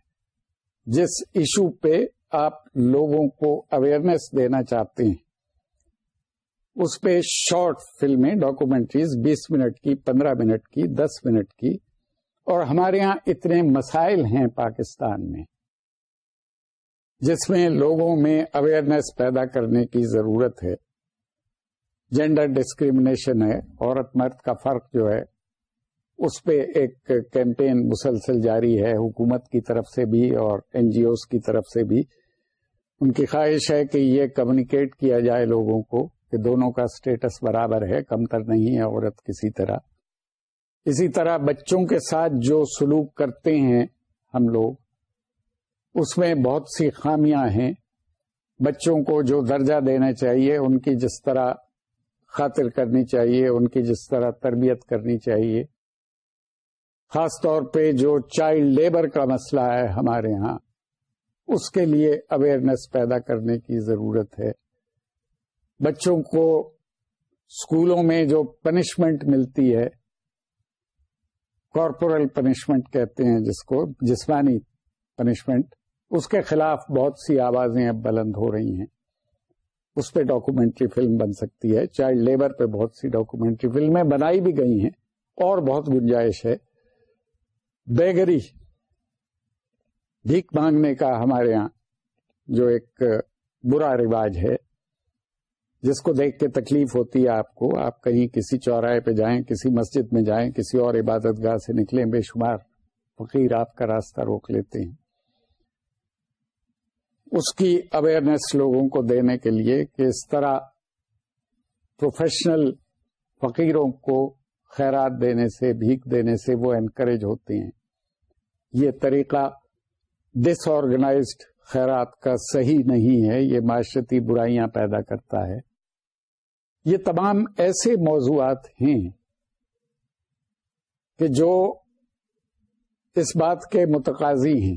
جس ایشو پہ آپ لوگوں کو اویئرنیس دینا چاہتے ہیں اس پہ شارٹ فلمیں ڈاکومینٹریز بیس منٹ کی پندرہ منٹ کی دس منٹ کی اور ہمارے ہاں اتنے مسائل ہیں پاکستان میں جس میں لوگوں میں اویئرنیس پیدا کرنے کی ضرورت ہے جینڈر ڈسکریمنیشن ہے عورت مرد کا فرق جو ہے اس پہ ایک کیمپین مسلسل جاری ہے حکومت کی طرف سے بھی اور این جی اوز کی طرف سے بھی ان کی خواہش ہے کہ یہ کمیونیکیٹ کیا جائے لوگوں کو کہ دونوں کا اسٹیٹس برابر ہے کم تر نہیں ہے عورت کسی طرح اسی طرح بچوں کے ساتھ جو سلوک کرتے ہیں ہم لوگ اس میں بہت سی خامیاں ہیں بچوں کو جو درجہ دینا چاہیے ان کی جس طرح خاطر کرنی چاہیے ان کی جس طرح تربیت کرنی چاہیے خاص طور پہ جو چائلڈ لیبر کا مسئلہ ہے ہمارے ہاں اس کے لیے اویئرنیس پیدا کرنے کی ضرورت ہے بچوں کو اسکولوں میں جو پنشمنٹ ملتی ہے کارپورل پنشمنٹ کہتے ہیں جس کو جسمانی پنشمنٹ اس کے خلاف بہت سی آوازیں اب بلند ہو رہی ہیں اس پہ ڈاکومینٹری فلم بن سکتی ہے چائلڈ لیبر پہ بہت سی ڈاکومینٹری فلمیں بنائی بھی گئی ہیں اور بہت گنجائش ہے بیگری بھیک مانگنے کا ہمارے یہاں جو ایک برا رواج ہے جس کو دیکھ کے تکلیف ہوتی ہے آپ کو آپ کہیں کسی چوراہے پہ جائیں کسی مسجد میں جائیں کسی اور عبادت گاہ سے نکلیں بے شمار فقیر آپ کا راستہ روک لیتے ہیں اس کی اویئرنیس لوگوں کو دینے کے لیے کہ اس طرح پروفیشنل فقیروں کو خیرات دینے سے بھیک دینے سے وہ انکریج ہوتے ہیں یہ طریقہ ڈس آرگنائزڈ خیرات کا صحیح نہیں ہے یہ معاشرتی برائیاں پیدا کرتا ہے یہ تمام ایسے موضوعات ہیں کہ جو اس بات کے متقاضی ہیں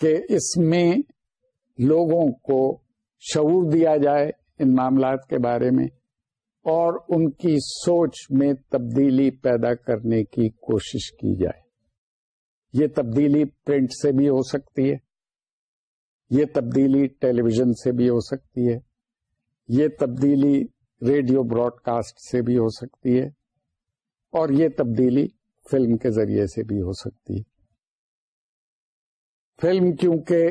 کہ اس میں لوگوں کو شعور دیا جائے ان معاملات کے بارے میں اور ان کی سوچ میں تبدیلی پیدا کرنے کی کوشش کی جائے یہ تبدیلی پرنٹ سے بھی ہو سکتی ہے یہ تبدیلی ٹیلی ویژن سے بھی ہو سکتی ہے یہ تبدیلی ریڈیو براڈ کاسٹ سے بھی ہو سکتی ہے اور یہ تبدیلی فلم کے ذریعے سے بھی ہو سکتی ہے فلم کیونکہ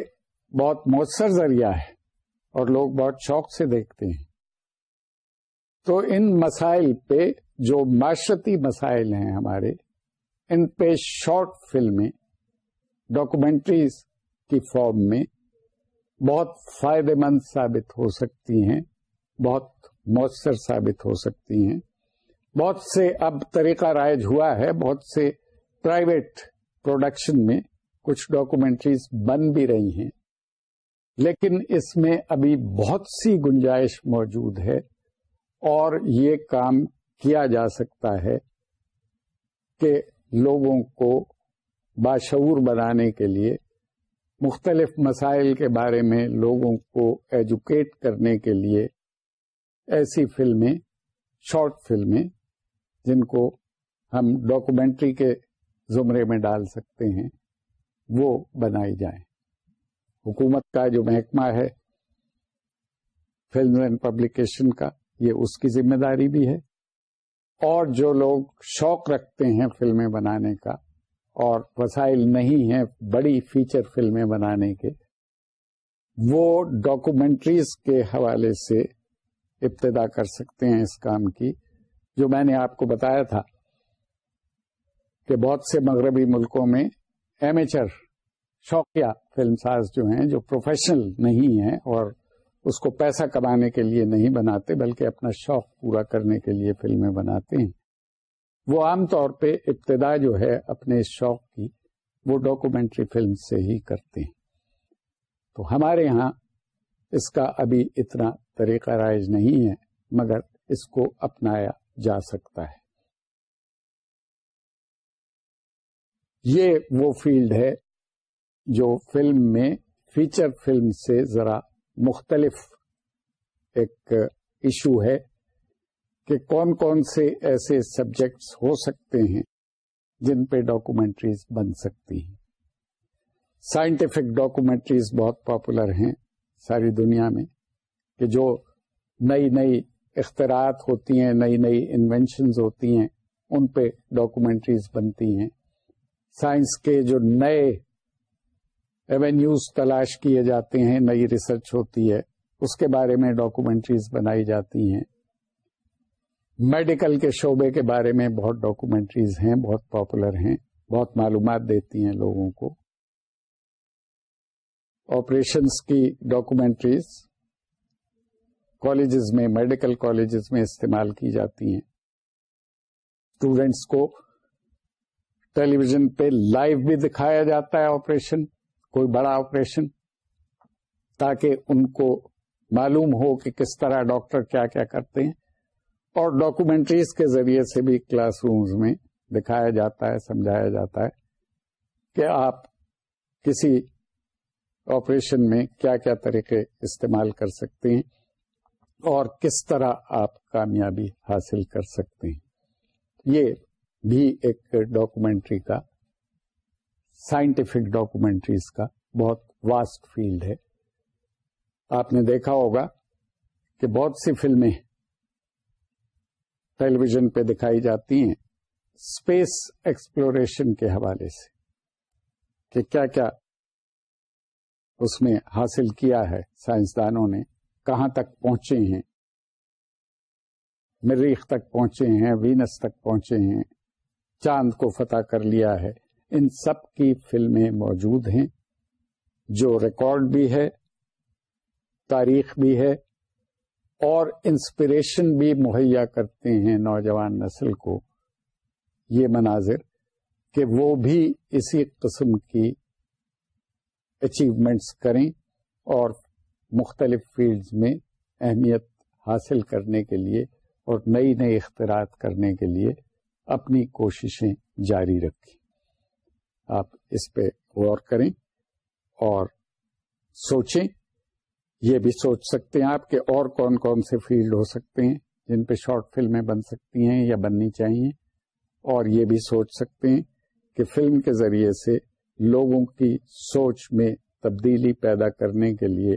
بہت مؤثر ذریعہ ہے اور لوگ بہت شوق سے دیکھتے ہیں تو ان مسائل پہ جو معاشرتی مسائل ہیں ہمارے ان پہ شارٹ فلمیں ڈاکومینٹریز کی فارم میں بہت فائدے مند ثابت ہو سکتی ہیں بہت مؤثر ثابت ہو سکتی ہیں بہت سے اب طریقہ رائج ہوا ہے بہت سے پرائیویٹ پروڈکشن میں کچھ ڈاکومینٹریز بن بھی رہی ہیں لیکن اس میں ابھی بہت سی گنجائش موجود ہے اور یہ کام کیا جا سکتا ہے کہ لوگوں کو باشعور بنانے کے لیے مختلف مسائل کے بارے میں لوگوں کو ایجوکیٹ کرنے کے لیے ایسی فلمیں شارٹ فلمیں جن کو ہم ڈاکومینٹری کے زمرے میں ڈال سکتے ہیں وہ بنائی جائیں حکومت کا جو محکمہ ہے فلم اینڈ پبلیکیشن کا یہ اس کی ذمہ داری بھی ہے اور جو لوگ شوق رکھتے ہیں فلمیں بنانے کا اور وسائل نہیں ہیں بڑی فیچر فلمیں بنانے کے وہ ڈاکومینٹریز کے حوالے سے ابتدا کر سکتے ہیں اس کام کی جو میں نے آپ کو بتایا تھا کہ بہت سے مغربی ملکوں میں ایمیچر شوقیہ فلم ساز جو ہیں جو پروفیشنل نہیں ہیں اور اس کو پیسہ کمانے کے لیے نہیں بناتے بلکہ اپنا شوق پورا کرنے کے لیے فلمیں بناتے ہیں وہ عام طور پہ ابتدا جو ہے اپنے شوق کی وہ ڈاکومینٹری فلم سے ہی کرتے ہیں تو ہمارے ہاں اس کا ابھی اتنا طریقہ رائج نہیں ہے مگر اس کو اپنایا جا سکتا ہے یہ وہ فیلڈ ہے جو فلم میں فیچر فلم سے ذرا مختلف ایک ایشو ہے کہ کون کون سے ایسے سبجیکٹس ہو سکتے ہیں جن پہ ڈاکومینٹریز بن سکتی ہیں سائنٹیفک ڈاکومینٹریز بہت پاپولر ہیں ساری دنیا میں کہ جو نئی نئی اختراعات ہوتی ہیں نئی نئی انوینشنز ہوتی ہیں ان پہ ڈاکومینٹریز بنتی ہیں سائنس کے جو نئے ایوینیوز تلاش کیے جاتے ہیں نئی ریسرچ ہوتی ہے اس کے بارے میں ڈاکومینٹریز بنائی جاتی ہیں میڈیکل کے شعبے کے بارے میں بہت ڈاکومینٹریز ہیں بہت پاپولر ہیں بہت معلومات دیتی ہیں لوگوں کو آپریشنس کی ڈاکومینٹریز کالجز میں میڈیکل کالجز میں استعمال کی جاتی ہیں اسٹوڈینٹس کو ٹیلی ویژن پہ لائیو بھی دکھایا جاتا ہے آپریشن کوئی بڑا آپریشن تاکہ ان کو معلوم ہو کہ کس طرح ڈاکٹر کیا کیا کرتے ہیں اور ڈاکومینٹریز کے ذریعے سے بھی کلاس رومز میں دکھایا جاتا ہے سمجھایا جاتا ہے کہ آپ کسی آپریشن میں کیا کیا طریقے استعمال کر سکتے ہیں اور کس طرح آپ کامیابی حاصل کر سکتے ہیں یہ بھی ایک ڈاکومینٹری کا سائنٹیفک ڈاکومینٹریز کا بہت واسٹ فیلڈ ہے آپ نے دیکھا ہوگا کہ بہت سی فلمیں ٹیلی ویژن پہ دکھائی جاتی ہیں اسپیس ایکسپلوریشن کے حوالے سے کہ کیا کیا اس میں حاصل کیا ہے سائنسدانوں نے کہاں تک پہنچے ہیں مریخ تک پہنچے ہیں وینس تک پہنچے ہیں چاند کو فتح کر لیا ہے ان سب کی فلمیں موجود ہیں جو ریکارڈ بھی ہے تاریخ بھی ہے اور انسپریشن بھی مہیا کرتے ہیں نوجوان نسل کو یہ مناظر کہ وہ بھی اسی قسم کی اچیومنٹس کریں اور مختلف فیلڈز میں اہمیت حاصل کرنے کے لیے اور نئی نئی اختراعات کرنے کے لیے اپنی کوششیں جاری رکھیں آپ اس پہ غور کریں اور سوچیں یہ بھی سوچ سکتے ہیں آپ کے اور کون کون سے فیلڈ ہو سکتے ہیں جن پہ شارٹ فلمیں بن سکتی ہیں یا بننی چاہیے اور یہ بھی سوچ سکتے ہیں کہ فلم کے ذریعے سے لوگوں کی سوچ میں تبدیلی پیدا کرنے کے لیے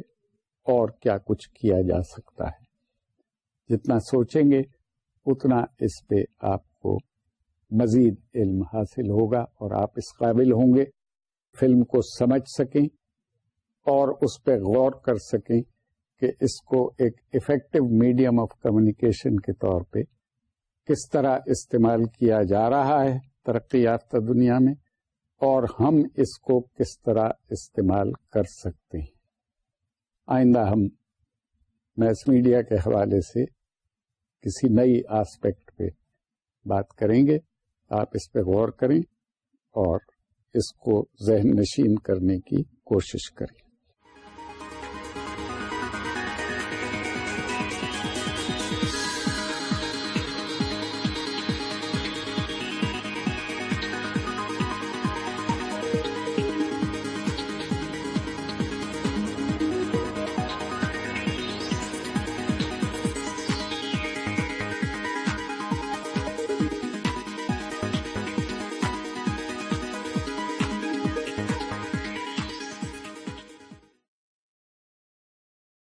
اور کیا کچھ کیا جا سکتا ہے جتنا سوچیں گے اتنا اس پہ آپ مزید علم حاصل ہوگا اور آپ اس قابل ہوں گے فلم کو سمجھ سکیں اور اس پہ غور کر سکیں کہ اس کو ایک افیکٹو میڈیم آف کمیونیکیشن کے طور پہ کس طرح استعمال کیا جا رہا ہے ترقی یافتہ دنیا میں اور ہم اس کو کس طرح استعمال کر سکتے ہیں آئندہ ہم میس میڈیا کے حوالے سے کسی نئی آسپیکٹ پہ بات کریں گے آپ اس پہ غور کریں اور اس کو ذہن نشین کرنے کی کوشش کریں